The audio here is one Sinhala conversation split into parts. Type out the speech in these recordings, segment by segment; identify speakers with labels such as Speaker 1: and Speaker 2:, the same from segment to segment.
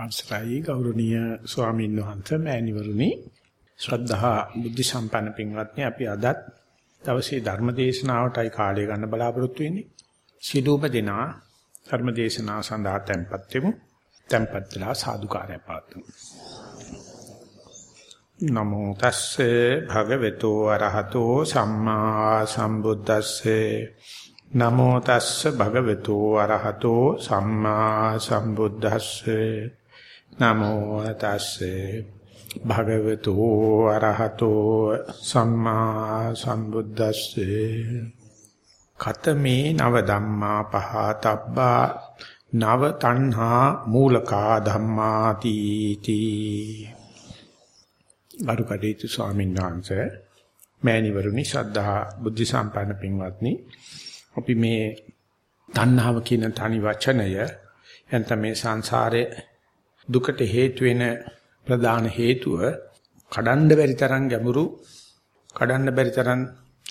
Speaker 1: අවසරයි ගෞරවනීය ස්වාමීන් වහන්සේ මෑණිවරුනි. ශ්‍රද්ධා බුද්ධ සම්පන්න පින්වත්නි අපි අදත් දවසේ ධර්ම දේශනාවටයි කාලය ගන්න බලාපොරොත්තු වෙන්නේ. සිළුම දෙනා ධර්ම දේශනාව සඳහා tempත් වෙමු. tempත් වෙලා සාදුකාරය පාත්තුමු නමෝ තස්සේ භගවතු අරහතෝ සම්මා සම්බුද්දස්සේ. නමෝ තස්ස භගවතු අරහතෝ සම්මා සම්බුද්දස්සේ. නමෝ තස්සේ භගවතු අරහතෝ සම්මා සම්බුද්දස්සේ. කතමේ නව ධම්මා පහතබ්බා නව තණ්හා මූලකා ධම්මාති තී. ගරුකඩේතු ස්වාමීන් වහන්සේ මෑණිවරුනි ශ්‍රද්ධා බුද්ධ සම්පන්න පින්වත්නි අපි මේ තණ්හාව කියන තනි වචනය එතන මේ සංසාරේ දුකට හේතු වෙන ප්‍රධාන හේතුව කඩන්න බැරි තරම් ගැඹුරු කඩන්න බැරි තරම්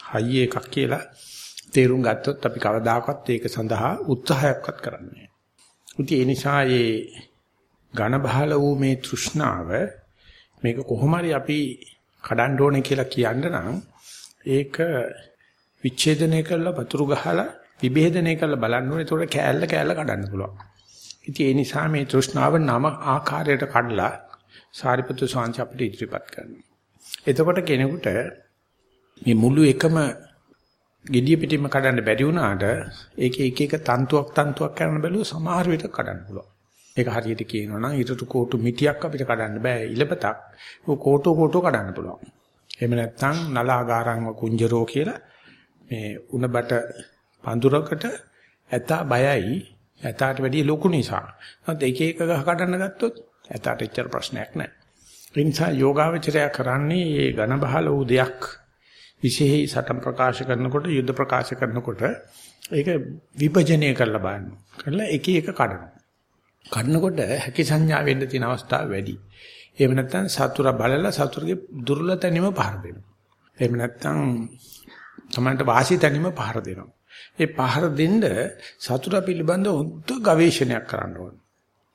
Speaker 1: හයිය එකක් කියලා තේරුම් ගත්තොත් අපි කවදාකවත් ඒක සඳහා උත්සාහයක්වත් කරන්නේ නැහැ. ඒ නිසා මේ ඝන බහල වූ මේ තෘෂ්ණාව මේක කොහොම හරි අපි කඩන්න ඕනේ කියලා කියන්න නම් ඒක විච්ඡේදනය කරලා වතුරු ගහලා විභේදනය කරලා බලන්න ඕනේ. ඒතකොට කෑල්ල කෑල්ල කඩන්න පුළුවන්. ඉතින් ඒ නිසා මේ තෘෂ්ණාව නම ආකාරයට කඩලා සාරිපුත්‍ර ස්වාමීන් අපිට ඉදිරිපත් කරනවා. එතකොට කෙනෙකුට මේ මුළු එකම gediya pitima කඩන්න බැරි වුණාට ඒකේ එක එක තන්තුවක් තන්තුවක් කරන බැලුව සමහර විට කඩන්න පුළුවන්. ඒක හරියට කියනවා නම් ඊටු කෝටු මිටියක් අපිට කඩන්න බෑ ඉලපතක්. ਉਹ කෝටු කෝටු කඩන්න පුළුවන්. එහෙම නැත්නම් නලාගාරංව කුංජරෝ කියලා මේ උණබට පඳුරකට ඇතා බයයි ඇතාට වැඩිය ලොකු නිසා. නැත්නම් එක එක ගහ කඩන්න ගත්තොත් ඇතාට එච්චර ප්‍රශ්නයක් නැහැ. ඒ නිසා යෝගාවචරය කරන්නේ මේ ඝන බහල වූ දෙයක් විශේෂයි සටන් ප්‍රකාශ කරනකොට යුද්ධ ප්‍රකාශ කරනකොට ඒක විභජනය කරලා බලන්න. කරලා එක එක කඩනවා. කඩනකොට හැකි සංඥා වෙන්න තියෙන අවස්ථා වැඩි. එහෙම නැත්නම් සතුරා බලලා සතුරුගේ දුර්වල තැනීම පහර දෙනවා. එහෙම නැත්නම් තමන්ට වාසි තැනීම පහර දෙනවා. ඒ පහර දෙන්න සතුරා පිළිබඳව හොඳ ගවේෂණයක් කරන්න ඕනේ.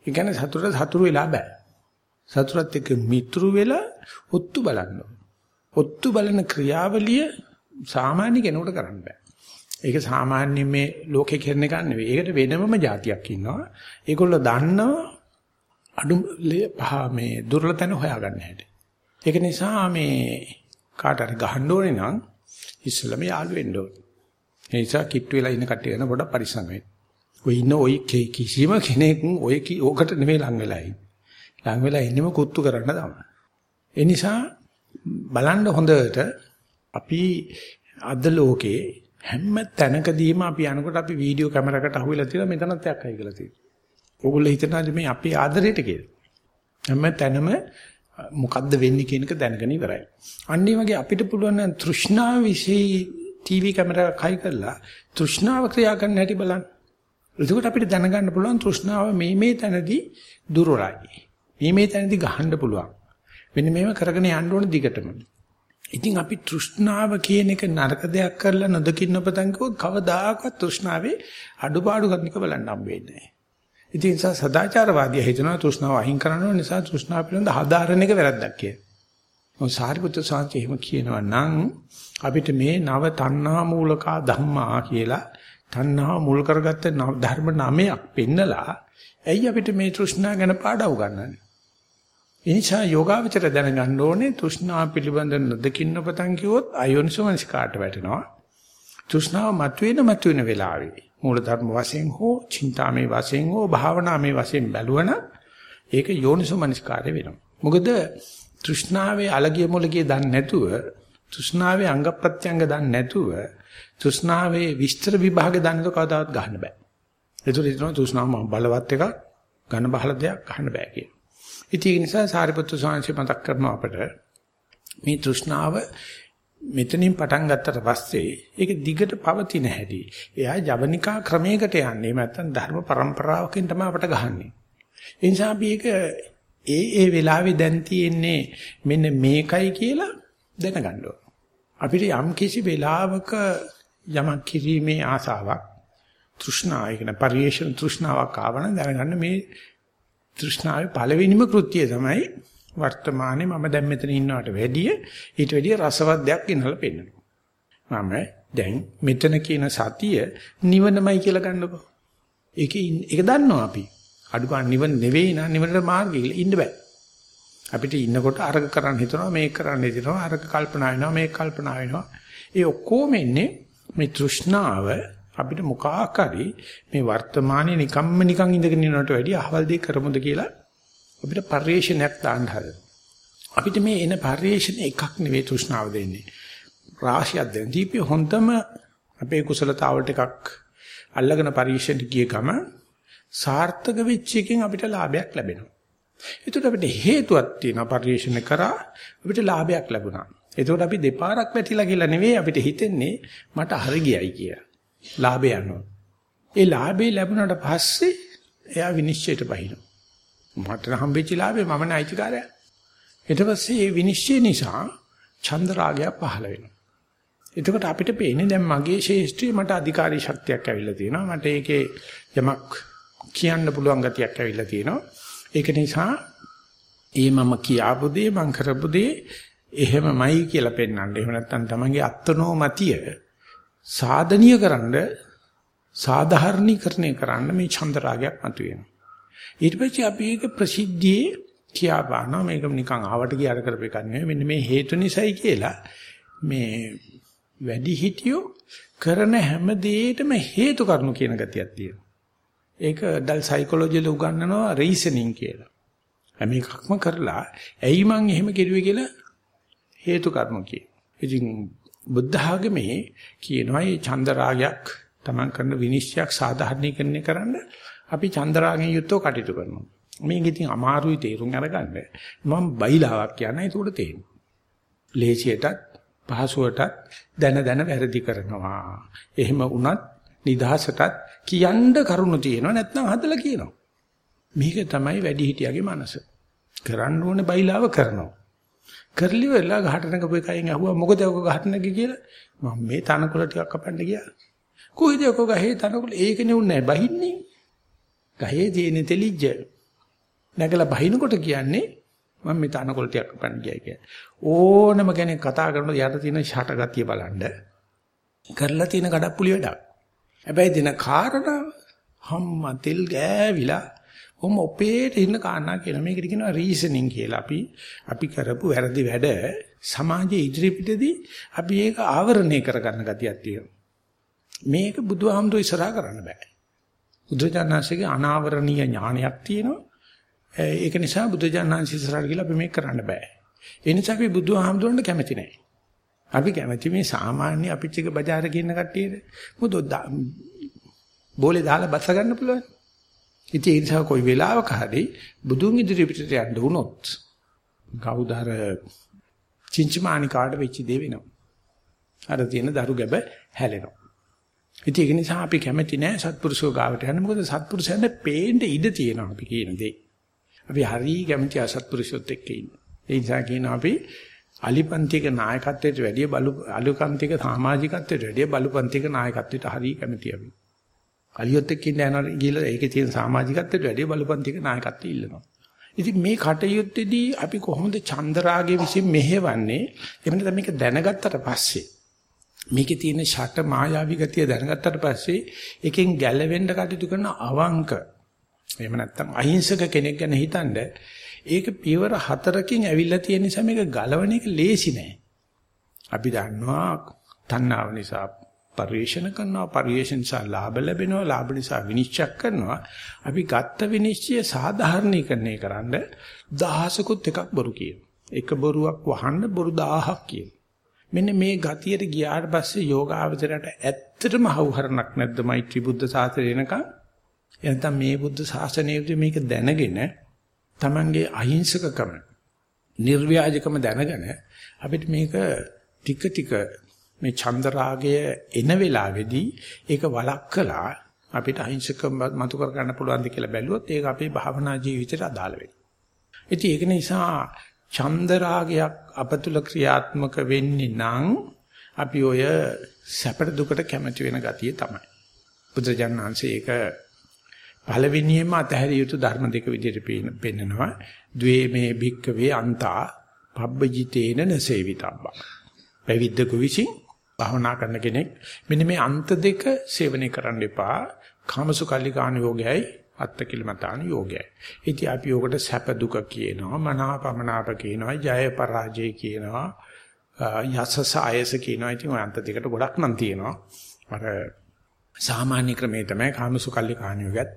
Speaker 1: ඒ කියන්නේ සතුරට සතුරු වෙලා බෑ. සතුරත් එක්ක මිත්‍රු වෙලා ඔත්තු බලන්න ඕනේ. ඔත්තු බලන ක්‍රියාවලිය සාමාන්‍ය කෙනෙකුට කරන්න බෑ. ඒක සාමාන්‍ය මේ ලෝකේ කරන එක නෙවෙයි. ඒකට වෙනමම જાතියක් ඉන්නවා. ඒගොල්ලෝ දන්නවා අඩු පහ මේ දුර්ලතන හොයාගන්න හැටි. ඒක නිසා මේ කාට හරි ගහන්න ඕනේ නම් ඉස්සෙල්ලාම යාළු වෙන්න ඕනේ. ඒ නිසා කිට්ටු වෙලා ඉන්න කට්ටිය ගැන පොඩක් පරිස්සම් වෙන්න. ඔය ඉන්න ඔය කිසිම කෙනෙක් ඔය ඕකට නෙමෙයි ලං වෙලා ඉන්නේ. ලං වෙලා ඉන්නෙම කුත්තු කරන්න තමයි. ඒ නිසා බලන්න හොඳට අපි අද ලෝකේ හැම තැනකදීම අපි යනකොට අපි වීඩියෝ කැමරාවකට අහුවෙලා තියෙනවා මෙතනත් එකක් අය කියලා තියෙනවා. ඕගොල්ලෝ හිතනවාද මේ අපේ ආදරයට කියලා. හැම තැනම මොකද්ද වෙන්නේ කියන එක දැනගෙන ඉවරයි. අන්න වගේ අපිට පුළුවන් නම් තෘෂ්ණාව વિશે ටීවී කැමරාවක් හයි කරලා තෘෂ්ණාව ක්‍රියා කරන්න හැටි බලන්න. එතකොට අපිට දැනගන්න පුළුවන් තෘෂ්ණාව මේ මේ තැනදී දුරරයි. මේ මේ තැනදී ගහන්න පුළුවන්. මෙන්න මේව කරගෙන යන්න ඕන දිගටම. ඉතින් අපි තෘෂ්ණාව කියන එක නරක දෙයක් කරලා නොදකින්න පතන් කිව්වොත් කවදාකවත් තෘෂ්ණාවේ අඩුපාඩු කරනක බලන්න හම්බෙන්නේ නැහැ. ඉතින් ඒ නිසා සදාචාරවාදී හිතනවා තෘෂ්ණාව අහිං කරන්න නිසා තෘෂ්ණාව පිළිබඳ හදාරණ එක වැරද්දක් කියලා. මොකද සාරිපුත්‍ර සාන්ති එහෙම කියනවා නම් අපිට මේ නව තණ්හා මූලකා ධම්මා කියලා තණ්හා මුල් කරගත්ත ධර්ම නමයක් පෙන්නලා ඇයි අපිට මේ තෘෂ්ණා ගැන පාඩව ගන්නන්නේ? එනිසා යෝගාවචර දැනගන්න ඕනේ තෘෂ්ණා පිළිබඳ නොදකින්න පතන් කිව්වොත් අයෝනිසෝමනස් කාට වැටෙනවා. තෘෂ්ණාව මතුවෙන මතුවෙන වෙලාවේ මූල ධර්ම වශයෙන් හෝ චින්තාමේ වශයෙන් හෝ භාවනාමේ වශයෙන් බැලුවන ඒක යෝනිසෝමනස් කාර්ය වෙනවා. මොකද තෘෂ්ණාවේ අලගිය මොලගිය දන්නේ නැතුව තෘෂ්ණාවේ අංග ප්‍රත්‍යංග දන්නේ නැතුව තෘෂ්ණාවේ විස්තර විභාග දන්නේ නැතුව කවදාවත් ගන්න බෑ. ඒතර හිතනවා තෘෂ්ණාව බලවත් එකක් ඝන බහල දෙයක් ගන්න බෑ කියන. ඉතින් ඒ නිසා සාරිපුත්තු සාංශය මතක් කරනවා අපට මේ තෘෂ්ණාව මෙතනින් පටන් ගත්තට පස්සේ ඒක දිගට පවතින හැටි. එයා ජවනිකා ක්‍රමයකට යන්නේ. නැත්නම් ධර්ම પરම්පරාවකින් තමයි අපට ගහන්නේ. ඒ නිසා අපි ඒක ඒ ඒ වෙලාවේ දැන් තියෙන්නේ මෙන්න මේකයි කියලා දැනගන්න ඕන. අපිට යම් කිසි වෙලාවක යමක් කිරීමේ ආසාවක් තෘෂ්ණාව කියන පරිේශන තෘෂ්ණාවක් ආවන දැනගන්න මේ තෘෂ්ණාවේ පළවෙනිම කෘත්‍යය තමයි වර්තමානයේ මම දැන් මෙතන ඉන්නවට වැඩිය ඊට වැඩිය රසවත් දෙයක් ගෙනල්ලා පෙන්නනවා. මම දැන් මෙතන කියන සතිය නිවනමයි කියලා ගන්නකො. ඒකේ ඒක දන්නවා අපි. අඩුපාන නිවන නෙවෙයි නා නිවනට මාර්ගය කියලා ඉන්න බෑ. අපිට ඉන්නකොට අරක කරන්න හිතනවා මේක කරන්න හිතනවා අරක කල්පනා වෙනවා මේක කල්පනා වෙනවා. ඒ ඔක්කොම ඉන්නේ මේ තෘෂ්ණාව අපිට මොකක් හරි මේ වර්තමානයේ නිකම්ම නිකන් ඉඳගෙන ඉන්නවට වැඩිය අහවල් දෙයක් කරමුද කියලා අපිට පරිේශනයක් දාන්න හදනවා. අපිට මේ එන පරිේශන එකක් නෙවෙයි තෘෂ්ණාව දෙන්නේ. රාශියක් දෙන දීපේ හොඳම අපේ කුසලතාවලට එකක් අල්ලගෙන පරිේශනට ගිය ගම සාර්ථක වෙච්ච එකෙන් අපිට ලාභයක් ලැබෙනවා. ඒකට අපිට හේතුවක් තියෙනවා පරිේශන කරා අපිට ලාභයක් ලැබුණා. ඒකට අපි දෙපාරක් වැටිලා කියලා නෙවෙයි අපිට හිතෙන්නේ මට හරි ගියයි කියලා. ලාභය යනවා. ඒ ලාභේ ලැබුණාට පස්සේ එයා විනිශ්චයට බහිනවා. මට හම්බෙච්ච ලාභේ මම නයිතිකාරයා. ඊට පස්සේ මේ විනිශ්චය නිසා චන්ද රාගය පහළ වෙනවා. එතකොට අපිට පේන්නේ දැන් මගේ ශේෂ්ත්‍රයේ මට අධිකාරී ශක්තියක් ඇවිල්ලා තියෙනවා. මට ඒකේ යමක් කියන්න පුළුවන් ගතියක් ඇවිල්ලා තියෙනවා. ඒක නිසා ඒ මම කියාපු දේ මං කරපු දේ එහෙමමයි කියලා පෙන්වන්න. එහෙම නැත්නම් තමන්ගේ අත්නෝමතිය සාධනීය කරන්න සාධාරණීකරණය කරන්න මේ චන්දරාගයක් මතුවෙනවා. ඊට පස්සේ අපි ඒක ප්‍රසිද්ධියේ කියා බානවා මේක නිකන් ආවට ගියාට කරපු එකක් නෙවෙයි මෙන්න මේ හේතු නිසායි කියලා මේ වැඩි හිටියෝ කරන හැම දෙයකටම හේතු කරුණු කියන ගතියක් තියෙනවා. ඒක ඩල් සයිකොලොජිල උගන්වනවා රීසනින් කියලා. හැම එකක්ම කරලා ඇයි මං එහෙම කෙරුවේ කියලා හේතු කරුණු කිය. ඉතින් බුද්ධ ආගමේ කියනවා මේ චන්දරාගයක් Taman කරන විනිශ්චයක් සාධාරණීකරණය කරන්න අපි චන්දරාගෙන් යුක්තව කටයුතු කරනවා. මේක ඉතින් අමාරුයි තේරුම් අරගන්න. මම බයිලාවක් කියන්නේ ඒක උඩ තේරෙනවා. ලේසියටත් පහසුවටත් දැන දැන වැරදි කරනවා. එහෙම වුණත් නිදහසටත් කියන්න කරුණු තියෙනවා නැත්නම් හදලා කියනවා. මේක තමයි වැඩිහිටියගේ මනස. කරන්න ඕනේ බයිලාව කරනවා. කරලි වෙලා ගහට නැගපු එකෙන් අහුවා මොකද ඔක ගහට නැගි කියලා? මම මේ තනකොළ ටිකක් කපන්න ගියා. කොයිද ඔක ගහේ තනකොළ? ඒකනේ උන්නේ බහින්නේ. ගහේ තියෙන තෙලිජ්ජ. නැගලා බහිනකොට කියන්නේ මම මේ තනකොළ ටිකක් කපන්න ගියා කියලා. ඕනම කෙනෙක් කතා කරනකොට යට තියෙන ෂට ගතිය බලන්න. කරලා තියෙන කඩප්පුලි වැඩක්. හැබැයි දින කාරණා හම්ම තෙල් ගෑවිලා කොහොම ඔපේට ඉන්න කාරණා කියලා මේකට කියනවා රීසනින් කියලා. අපි අපි කරපු වැරදි වැඩ සමාජයේ ඉදිරිපිටදී අපි ඒක ආවරණය කරගන්න ගතියක් තියෙනවා. මේක බුදුහාමුදුර ඉස්සරහා කරන්න බෑ. බුදුජානනාංශයේ අනාවරණීය ඥානයක් තියෙනවා. ඒක නිසා බුදුජානනාංශ ඉස්සරහට ගිහලා අපි මේක කරන්න බෑ. ඒ නිසා අපි බුදුහාමුදුරන්ට කැමති නැහැ. අපි කැමති මේ සාමාන්‍ය අපිච්චක බજાર කියන කට්ටියට. මොකද බෝලේ දාලා බස්ස ගන්න පුළුවන්. ඉතින් ඒ නිසා කොයි වෙලාවක හරි බුදුන් ඉදිරි පිටට යන්න වුණොත් කවුද අර චින්චමානි කාට වෙච්ච දේ වෙනවා. අර තියෙන දරු ගැබ හැලෙනවා. ඉතින් ඒක නිසා අපි කැමති නෑ සත්පුරුෂෝ ගාවට යන්න. මොකද සත්පුරුෂයන්ට පේන්න ඉඩ තියෙනවා අපි කියන දේ. අපි හරි කැමති අසත්පුරුෂොත් එක්ක ඉන්න. ඒ නිසා කියනවා අපි අලිපන්තික නායකත්වයට වැඩිය බලු අලුකන්තික සමාජිකත්වයට වැඩිය බලුපන්තික නායකත්වයට හරි කැමති අපි. අලියොත් එක්ක ඉන්න යනවා ගිහලා ඒකේ තියෙන සමාජිකත්වයට වැඩිය බලපන්තික නායකත්වය ඉල්ලනවා. ඉතින් මේ කටයුත්තේදී අපි කොහොමද චන්දරාගයේ විසින් මෙහෙවන්නේ? එහෙම නැත්නම් මේක දැනගත්තට පස්සේ මේකේ තියෙන ෂට මායාවී ගතිය දැනගත්තට පස්සේ එකෙන් ගැලවෙන්න කටයුතු කරන අවංක එහෙම නැත්නම් අහිංසක කෙනෙක් ගැන හිතනද ඒක පියවර හතරකින් ඇවිල්ලා තියෙන නිසා මේක ගලවණ එක ලේසි නෑ. අපි දන්නවා තණ්හාව නිසා පරිේශන කරනවා පරිේශන නිසා ලාභ ලැබෙනවා ලාභ නිසා විනිශ්චය කරනවා. අපි ගත්ත විනිශ්චය සාධාරණීකරණය කරන්න දහසකුත් එකක් බොරු කියන එක බොරුවක් වහන්න බොරු 1000ක් කියන මෙන්න මේ ගතියට ගියාට පස්සේ යෝගාවචරයට ඇත්තටම හවුහරණක් නැද්ද මෛත්‍රී බුද්ධ ශාසනය එනකන්? එතන මේ බුද්ධ ශාසනයේදී මේක දැනගෙන Tamange අහිංසකකම නිර්ව්‍යාජකම දැනගෙන අපිට මේක ටික ටික මේ චන්දරාගය එන වෙලාවේදී ඒක වළක්කලා අපිට අහිංසකව මතු කර ගන්න පුළුවන්ද කියලා බැලුවොත් ඒක අපේ භාවනා ජීවිතයට අදාළ වෙනවා. ඉතින් ඒක නිසා චන්දරාගයක් අපතුල ක්‍රියාත්මක වෙන්නේ නම් අපි ඔය සැපට දුකට කැමති වෙන ගතිය තමයි. බුදුජානනාංශේ ඒක පළවෙනියෙන්ම අතහැරිය යුතු ධර්ම දෙක විදිහට පෙන්නනවා. ද්වේමේ භික්කවේ අන්තා පබ්බජිතේන නසේවිතබ්බා. පැවිද්දකු විසින් භවනා කරන කෙනෙක් මෙන්න මේ අන්ත දෙක සේවනය කරන්න එපා. කාමසුකල්ලිකාණ යෝගයයි අත්තකිලමතාන යෝගයයි. ඉතින් අපි යෝගට සැප දුක කියනවා, මනාපමනාප කියනවා, ජය පරාජය කියනවා, යසස ආයස කියනවා. ඉතින් ඔය අන්ත දෙකට ගොඩක් නම් තියෙනවා. අර සාමාන්‍ය ක්‍රමේ තමයි කාමසුකල්ලිකාණ යෝගයත්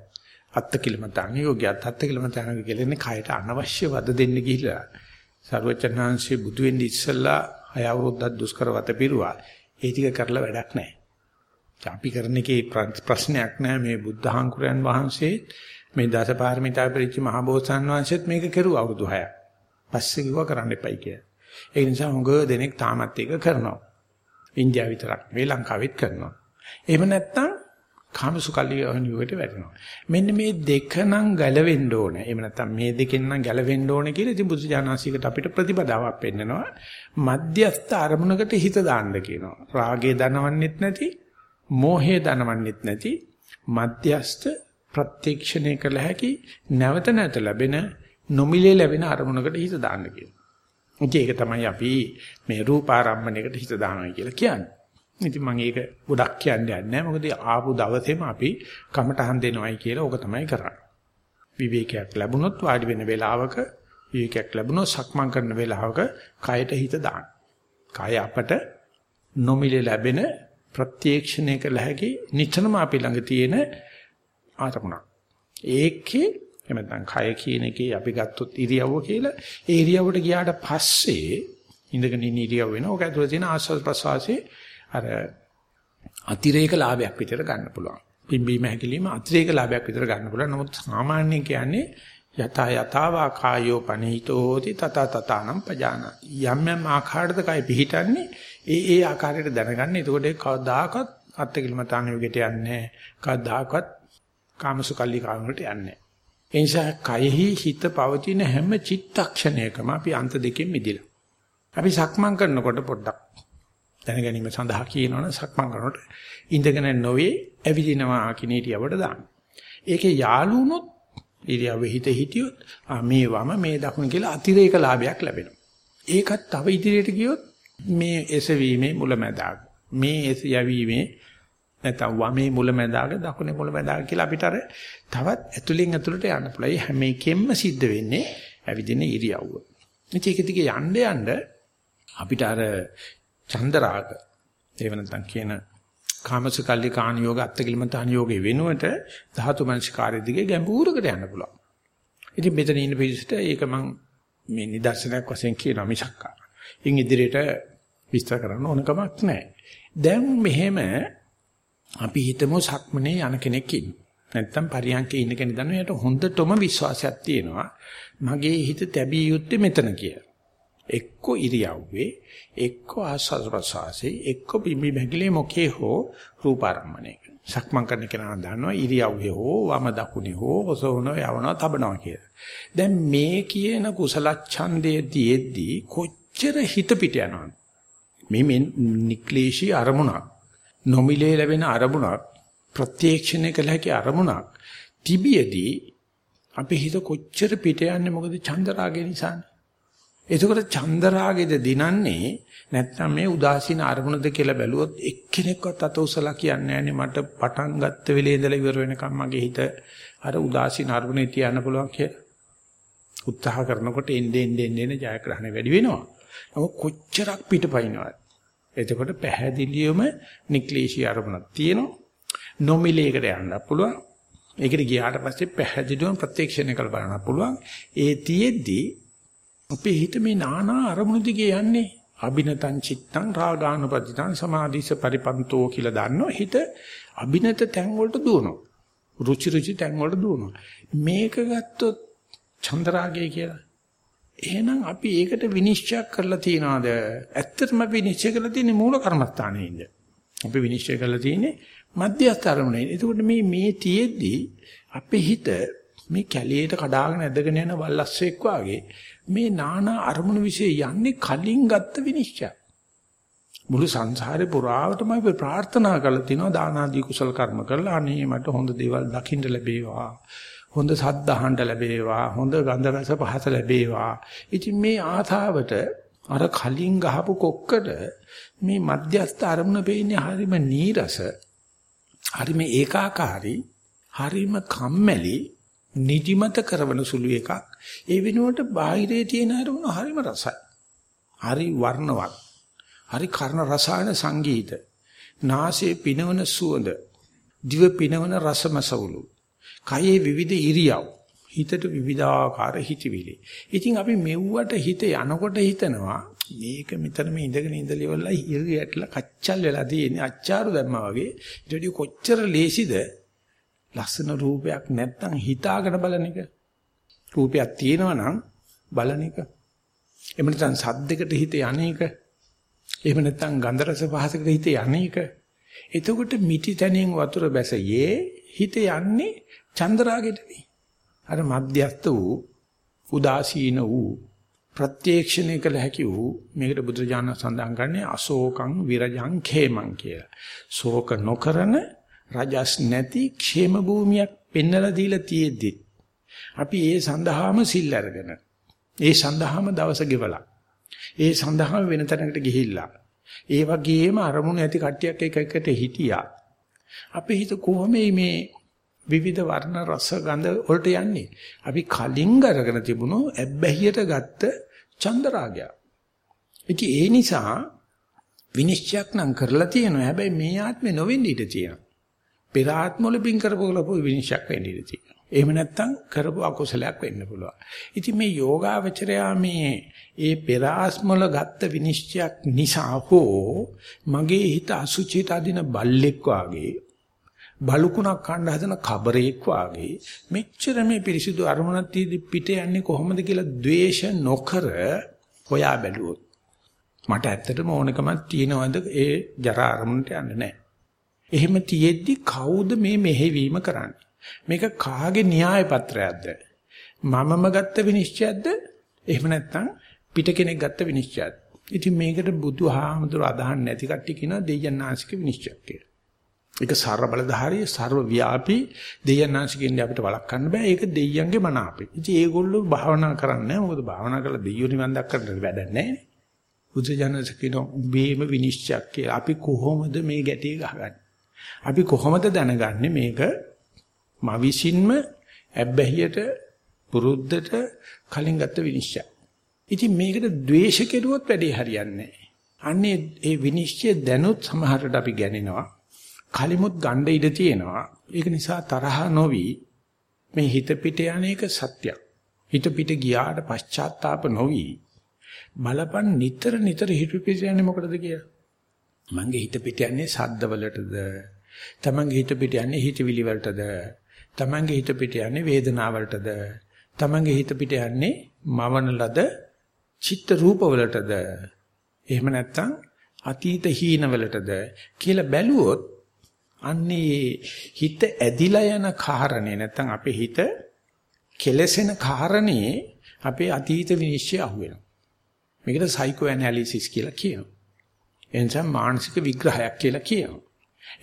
Speaker 1: අත්තකිලමතාන යෝගයත් අත්තකිලමතාන යෝගය කියන්නේ කයට අනවශ්‍ය වද දෙන්න ගිහිලා. සර්වචන්නාංශේ බුදු වෙන්නේ ඉස්සල්ලා අය අවුරුද්දක් දුෂ්කර වත පිරුවා. ඒ ටික කරලා වැඩක් නැහැ. අපි කරන එකේ ප්‍රශ්නයක් නැහැ මේ බුද්ධහංකුරයන් වහන්සේ මේ දසපාරමිතා පරිච්ච මහබෝසත්න් වහන්සේත් මේක කෙරුවා අවුරුදු 6ක්. පස්සේ කිව්වා කරන්න එපයි කියලා. ඒ නිසා හුඟ දෙනෙක් තාමත් ඒක කරනවා. ඉන්දියාව විතරක් නෙවෙයි ලංකාවෙත් කරනවා. එහෙම නැත්නම් කාමසුකල්ලි අනිවට වැටෙනවා. මෙන්න මේ දෙක නම් ගැලවෙන්න ඕනේ. එහෙම නැත්නම් මේ දෙකෙන් නම් ගැලවෙන්න ඕනේ කියලා ඉතින් බුදු ජානසිකට අපිට ප්‍රතිපදාවක් පෙන්නනවා. මධ්‍යස්ථ අරමුණකට හිත දාන්න කියනවා. රාගේ දනවන්නෙත් නැති, මෝහේ දනවන්නෙත් නැති මධ්‍යස්ථ ප්‍රත්‍යක්ෂණය කළ හැකි නැවත නැවත ලැබෙන නොමිලේ ලැබෙන අරමුණකට හිත දාන්න කියනවා. ඒක තමයි අපි මේ රූපාරම්මණයකට හිත දානවා කියලා කියන්නේ. ඉතින් මම ඒක ගොඩක් කියන්නේ නැහැ. මොකද ආපු දවසේම අපි කමටහන් දෙනවයි කියලා ඕක තමයි කරන්නේ. විවේකයක් ලැබුණොත් වාඩි වෙන වෙලාවක විවේකයක් ලැබුණොත් සක්මන් කරන වෙලාවක කයට හිත දාන්න. කය අපට නොමිලේ ලැබෙන ප්‍රත්‍යක්ෂණය කළ හැකි නිතරම අපි ළඟ තියෙන ආරමුණක්. ඒකේ එහෙම නැත්නම් කය කියන එකේ අපි ගත්තොත් ඉරියව්ව කියලා ඒ ඉරියව්වට ගියාට පස්සේ ඉඳගෙන ඉන්න ඉරියව් වෙන ඕක ඇතුළේ තියෙන ආස්වාද ප්‍රසවාසයේ අර අතිරේක ලාභයක් විතර ගන්න පුළුවන්. පිම්බීම හැකිලිම අතිරේක ලාභයක් විතර ගන්න පුළුවන්. නමුත් සාමාන්‍යයෙන් කියන්නේ යත යතාවා කායෝ පනිහිතෝති තත තතානම් පජාන. යම් යම් ආකාරයකට කය පිහිටන්නේ ඒ ඒ ආකාරයට දැනගන්න. එතකොට ඒ කවදාකවත් අත්තිකිලමතාන යෝගයට යන්නේ නැහැ. කවදාකවත් කාමසුකල්ලි කාමකට යන්නේ නැහැ. ඒ නිසා කයෙහි හිත පවතින හැම චිත්තක්ෂණයකම අපි අන්ත දෙකෙන් මිදිලා. අපි සක්මන් කරනකොට පොඩ්ඩක් දැනගැනීම සඳහා කියනවනේ සක්මන් කරනකොට ඉඳගෙන නොවේ ඇවිදිනවා කිනීටියවට දාන්න. ඒකේ යාළු වුණොත් ඉරියව්වේ හිත හිටියොත් මේ වම මේ දකුණ කියලා අතිරේක ලාභයක් ලැබෙනවා. ඒකත් තව ඉදිරියට ගියොත් මේ එසවීමේ මුලැමැදාග මේ එස යවීමේ නැත්නම් වමේ මුලැමැදාග දකුණේ මුලැමැදාග කියලා අපිට අර තවත් ඇතුලෙන් ඇතුලට යන්න පුළුවන්. හැම එකෙම සිද්ධ වෙන්නේ ඇවිදින ඉරියව්ව. ඉතින් ඒක දිගේ යන්න යන්න අපිට අර චන්දරාග ඒව නැත්නම් කියන කාමසකල්ලි කාණ යෝග අත්තිකිලමතාන යෝගේ වෙනුවට ධාතු මනස්කාරය දිගේ ගැඹුරකට යන්න පුළුවන්. ඉතින් මෙතන ඉන්න පිළිසෙට ඒක මම මේ නිදර්ශනයක් වශයෙන් කියනවා මිසක්කා. ඉන් ඉදිරියට විස්තර කරන්න ඕන කමක් නැහැ. දැන් මෙහෙම අපි හිතමු සක්මනේ යන කෙනෙක් ඉන්න. නැත්තම් පරියන්කේ ඉන්න කෙනෙක් දන්නවා යට හොඳටම විශ්වාසයක් තියෙනවා. මගේ හිත තැබිය යුත්තේ මෙතන කියලා. එක්ක ඉරියව්වේ එක්ක ආස්වාද ප්‍රසවාසයේ එක්ක බිම්බි බැගිලේ මොකේ හෝ රූපාරම්මණයක සක්මන් කරන කෙනා දන්නවා ඉරියව්වේ හෝ වම දකුණේ හෝ ඔසවන යවනවා තබනවා කියලා. දැන් මේ කියන කුසල ඡන්දයේ දීෙද්දී කොච්චර හිත පිට යනවද? මේ නික්ලේශී අරමුණක් නොමිලේ ලැබෙන අරමුණක් ප්‍රත්‍යක්ෂණය කළ හැකි අරමුණක් තිබියදී අපේ හිත කොච්චර පිට යන්නේ මොකද චන්දරාගය නිසානේ. එතකොට චන්දරාගෙද දිනන්නේ නැත්නම් මේ උදාසීන අරමුණද කියලා බැලුවොත් එක්කෙනෙක්වත් අත උසලා කියන්නේ නැහැ මට පටන් ගත්ත වෙලේ ඉඳලා ඉවර වෙනකම් මගේ හිත අර උදාසීන අරමුණේ තියන්න පුළුවන් කියලා. උත්සාහ කරනකොට එන්නේ එන්නේ එන්නේ ජයග්‍රහණය වැඩි වෙනවා. නමුත් කොච්චරක් පිටපයින්වද? එතකොට පැහැදිලියම නික්ලේශී අරමුණක් තියෙනවා. නොමිලේකට යන්න පුළුවන්. ඒකට ගියාට පස්සේ පැහැදිලිවම ප්‍රත්‍යක්ෂණය කරලා බලන්න පුළුවන්. ඒ තියෙද්දි අපේ හිත මේ නානා අරමුණු දිගේ යන්නේ. අබිනතං චිත්තං රාගානුපතිතං සමාධිස පරිපන්තෝ කියලා දන්නවා. හිත අබිනත තැන් වලට දුවනවා. රුචි රුචි තැන් වලට දුවනවා. මේක ගත්තොත් චන්ද්‍රාගය කියලා. එහෙනම් අපි ඒකට විනිශ්චය කරලා තියනවාද? ඇත්තටම විනිශ්චය කරලා තියෙන්නේ මූල කර්මස්ථානයේද? අපි විනිශ්චය කරලා තියෙන්නේ මධ්‍යස්ථ අරමුණේ. එතකොට මේ මේ තියෙද්දි අපේ හිත මේ කැලියට කඩාගෙන ඇදගෙන යන වල්ලස්සෙක් වාගේ මේ නානා අරමුණු વિશે යන්නේ කලින් ගත්ත විනිශ්චය. මුළු සංසාරේ පුරාවටම අපි ප්‍රාර්ථනා කරලා තිනවා දාන ආදී කුසල කර්ම කරලා අනේ මට හොඳ දේවල් දකින්න ලැබේවා. හොඳ සද්ද අහන්න ලැබේවා. හොඳ ගන්ධ රස පහස ලැබේවා. ඉතින් මේ ආතාවට අර කලින් ගහපු කොක්කට මේ මධ්‍යස්ථ අරමුණ පෙන්නේ හරිම නීරස. හරිම ඒකාකාරී. හරිම කම්මැලි. නිදිමත කරවන සුළු එකක්. ඒ වෙනුවට බාහිරේ තියෙන අරමුණ හරිම රසයි. හරි වර්ණවත්. හරි කර්ණ රසායන සංගීත. නාසයේ පිනවන සුවඳ. දිව පිනවන රසමසවුලු. කයේ විවිධ ඉරියව්. හිතට විවිධාකාර හිතවිලි. ඉතින් අපි මෙව්වට හිත යනකොට හිතනවා මේක මෙතන මේ ඉඳගෙන ඉඳලිවලා ඉරි ඇట్లా කච්චල් වෙලා තියෙන්නේ අච්චාරු දැම්මා වගේ. ඊට වඩා කොච්චර ලේසිද ලස්සන රූපයක් නැත්තම් හිතාගෙන බලන එක. රූපයක් තියෙනවා නම් බලන එක. එහෙම නැත්නම් සද්දයකට හිත යන්නේක. එහෙම නැත්නම් ගන්ධ රස පහසකට හිත යන්නේක. එතකොට මිටි තැනින් වතුර බැසයේ හිත යන්නේ චන්ද්‍රාගෙටනේ. අර මධ්‍යස්ත වූ උදාසීන වූ ප්‍රත්‍යක්ෂණය කළ හැකි වූ මේකට බුදුරජාණන් සඳහන් කරන්නේ අශෝකං විරජං khemං කියලා. ශෝක නොකරන රජස් නැති ക്ഷേම භූමියක් පෙන්නලා දීලා තියෙද්දි අපි ඒ සඳහාම සිල් අරගෙන ඒ සඳහාම දවස ගෙවලා ඒ සඳහාම වෙන තැනකට ගිහිල්ලා ඒ වගේම අරමුණු ඇති කට්ටියක් එක එකට හිටියා. අපි හිත කොහොම මේ විවිධ වර්ණ රස ගඳ වලට යන්නේ? අපි කලින් අරගෙන තිබුණු ඇබ්බැහියට ගත්ත චන්දරාගය ඉතින් ඒ නිසා විනිශ්චයක් නම් කරලා තියෙනවා. හැබැයි මේ ආත්මේ නොවෙන්න ඉඩ තියෙනවා. පෙර ආත්මවල පින් කරපු ලපු විනිශ්චයක් වෙන්න ඉඩ තියෙනවා. එහෙම නැත්නම් කරපු අකුසලයක් වෙන්න පුළුවන්. ඉතින් මේ යෝගාවචරයා මේ ඒ පෙර ආත්මවල ගත්ත විනිශ්චයක් නිසා හෝ මගේ හිත අසුචිත අදින බල්ලෙක් වාගේ බලුකුණක් කන්න හදන කබරෙක් වාගේ මෙච්චර මේ පිරිසිදු අරමුණක් තියදී පිට යන්නේ කොහොමද කියලා ද්වේෂ නොකර හොයා බැලුවොත් මට ඇත්තටම ඕනකමක් තියෙනවද ඒ ජරා අරමුණට යන්න නැහැ. එහෙම තියෙද්දි කවුද මේ මෙහෙවීම කරන්නේ? මේක කාගේ න්‍යාය පත්‍රයක්ද? මමම ගත්ත විනිශ්චයක්ද? එහෙම නැත්නම් පිට කෙනෙක් ගත්ත විනිශ්චයක්ද? ඉතින් මේකට බුදුහාමුදුර අදහන් නැති කට්ටිය කියනවා දෙයයන්ාංශික විනිශ්චයක් කියලා. ඒක සර්ව බලධාරී සර්ව ව්‍යාපී දෙයයන්ාංශිකින් අපිට වළක්වන්න බෑ. ඒක දෙයයන්ගේ මන අපේ. ඉතින් ඒගොල්ලෝ භාවනා කරන්නේ නැහැ. මොකද භාවනා කරලා දෙයියෝ නිවන් දක්කන්න වැඩක් නැහැ. බුදු ජනක කියනවා උඹේම විනිශ්චයක් කියලා. අපි කොහොමද මේ ගැටේ ගහගන්නේ? අපි කොහොමද දැනගන්නේ මේක මා විසින්ම ඇබ්බැහියට පුරුද්දට කලින් ගත්ත විනිශ්චය. ඉතින් මේකට ද්වේෂ කෙරුවොත් වැඩේ හරියන්නේ අන්නේ ඒ විනිශ්චය දැනුත් සමහරට අපි ගණිනවා. කලිමුත් ගණ්ඩ ඉඩ තියෙනවා. ඒක නිසා තරහ නොවි මේ හිත පිට යන එක සත්‍යයක්. හිත පිට ගියාට පශ්චාත්තාප නොවි බලපන් නිතර නිතර හිත පිට යන්නේ මොකටද කියලා. මගේ හිත පිට යන්නේ සද්දවලටද තමන්ගේ හිත පිට යන්නේ හිතවිලි වලටද? තමන්ගේ හිත පිට යන්නේ වේදනාවලටද? තමන්ගේ හිත පිට යන්නේ මවන ලද චිත්ත රූප වලටද? එහෙම නැත්නම් අතීත හීන වලටද කියලා බැලුවොත් අන්නේ හිත ඇදිලා යන කාරණේ නැත්නම් අපේ හිත කෙලසෙන කාරණේ අපේ අතීත විනිශ්චය අහුවෙනවා. මේකට සයිකෝ ඇනලිසිස් කියලා කියනවා. එනිසා මානසික විග්‍රහයක් කියලා කියනවා.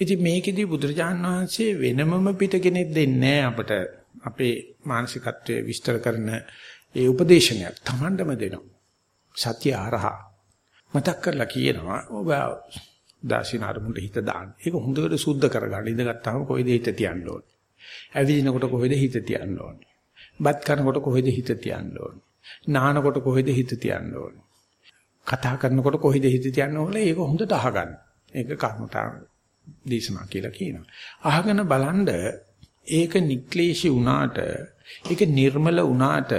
Speaker 1: ඉතින් මේකෙදි බුදුරජාන් වහන්සේ වෙනමම පිට කෙනෙක් දෙන්නේ අපට අපේ මානසිකත්වයේ විස්තර කරන ඒ උපදේශනයක් Tamandම දෙනවා. සත්‍ය ආරහා මතක් කරලා කියනවා ඔබ දාසින අරමුණට හිත දාන්න. ඒක හොඳට සුද්ධ කරගන්න. ඉඳගත්තාම කොයිද හිත තියන්න ඕනේ. ඇවිදිනකොට කොහෙද හිත තියන්න ඕනේ. බත් කනකොට කොහෙද හිත තියන්න ඕනේ. නානකොට කොහෙද හිත තියන්න ඕනේ. කතා කරනකොට කොහෙද හිත තියන්න ඕනේ. ඒක හොඳට අහගන්න. ඒක කර්මතාව දේශනා කියලා කියනවා. අහගෙන බලන්න ඒක නික්ලේශී වුණාට ඒක නිර්මල වුණාට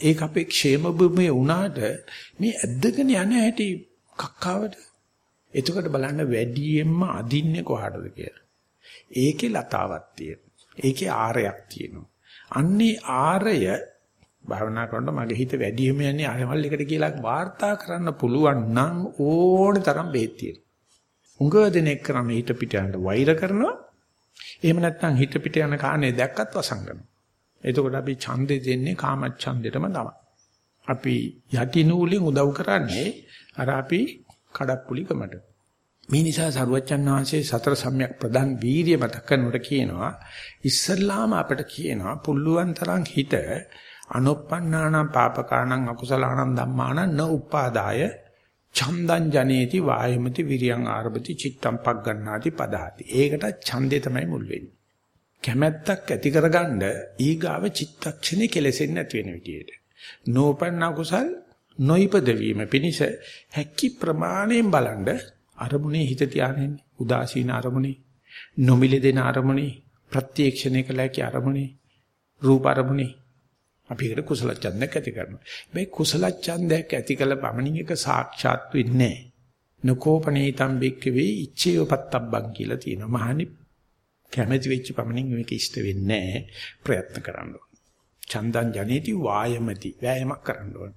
Speaker 1: ඒක අපේ ക്ഷേම භූමිය වුණාට මේ ඇද්දගෙන යන හැටි කක්කාවට එතකොට බලන්න වැඩියෙන්ම අදින්නේ කොහටද කියලා. ඒකේ ලතාවක් තියෙනවා. ඒකේ ආරයක් තියෙනවා. අන්නේ ආරය භාවනා කරනකොට මගේ හිත වැඩියෙන්ම යන්නේ ආයමල් එකට කියලා වාර්තා කරන්න පුළුවන් නම් ඕන තරම් බෙහෙත් තියෙනවා. උඟ දෙනෙක් කරන්නේ හිත පිට යනට වෛර කරනවා. එහෙම නැත්නම් හිත පිට යන කාණේ දැක්කත් වසංගනවා. එතකොට අපි ඡන්දේ දෙන්නේ කාමච්ඡන්දෙටම තමයි. අපි යටි නූලෙන් උදව් කරන්නේ අර අපි කඩප්පුලිකමට. මේ නිසා සරුවච්චන් වහන්සේ සතර සම්‍යක් ප්‍රදාන් වීරිය මතක් කරනකොට කියනවා ඉස්සල්ලාම අපිට කියනවා පුල්ලුවන් තරම් හිත අනුප්පන්නානම් පාපකානම් අකුසලානම් ධම්මානම් න උපාදාය ඡන්දං ජනේති වායමති විරියං ආරභති චිත්තම් පග්ගණ්ණාති පදාති. ඒකට ඡන්දේ තමයි මුල් වෙන්නේ. කැමැත්තක් ඇති කරගන්න ඊගාව චිත්තක්ෂණේ කෙලෙසෙන්නේ නැති වෙන විදියට. නෝපන්න කුසල් නොයිපද වීම පිණිස හැකි ප්‍රමාණයෙන් බලන්න අරමුණේ හිත තියාගෙන උදාසීන අරමුණේ නොමිලෙදෙන අරමුණේ ප්‍රත්‍යක්ෂණය කළ හැකි අරමුණේ රූප අරමුණේ අපි ඒකට කුසල ඡන්දයක් ඇති කරනවා. මේ කුසල ඡන්දයක් ඇති කළ පමණින් එක සාක්ෂාත් වෙන්නේ නැහැ. නකෝපනේතම් බික්කවේ ඉච්ඡේව පත්තබ්බං කියලා තියෙනවා. මහනි කැමැති වෙච්ච පමණින් මේක ඉෂ්ට වෙන්නේ නැහැ. ප්‍රයත්න කරන්න ඕන. චන්දං ජනේති වායමති. වෑයමක් කරන්න ඕන.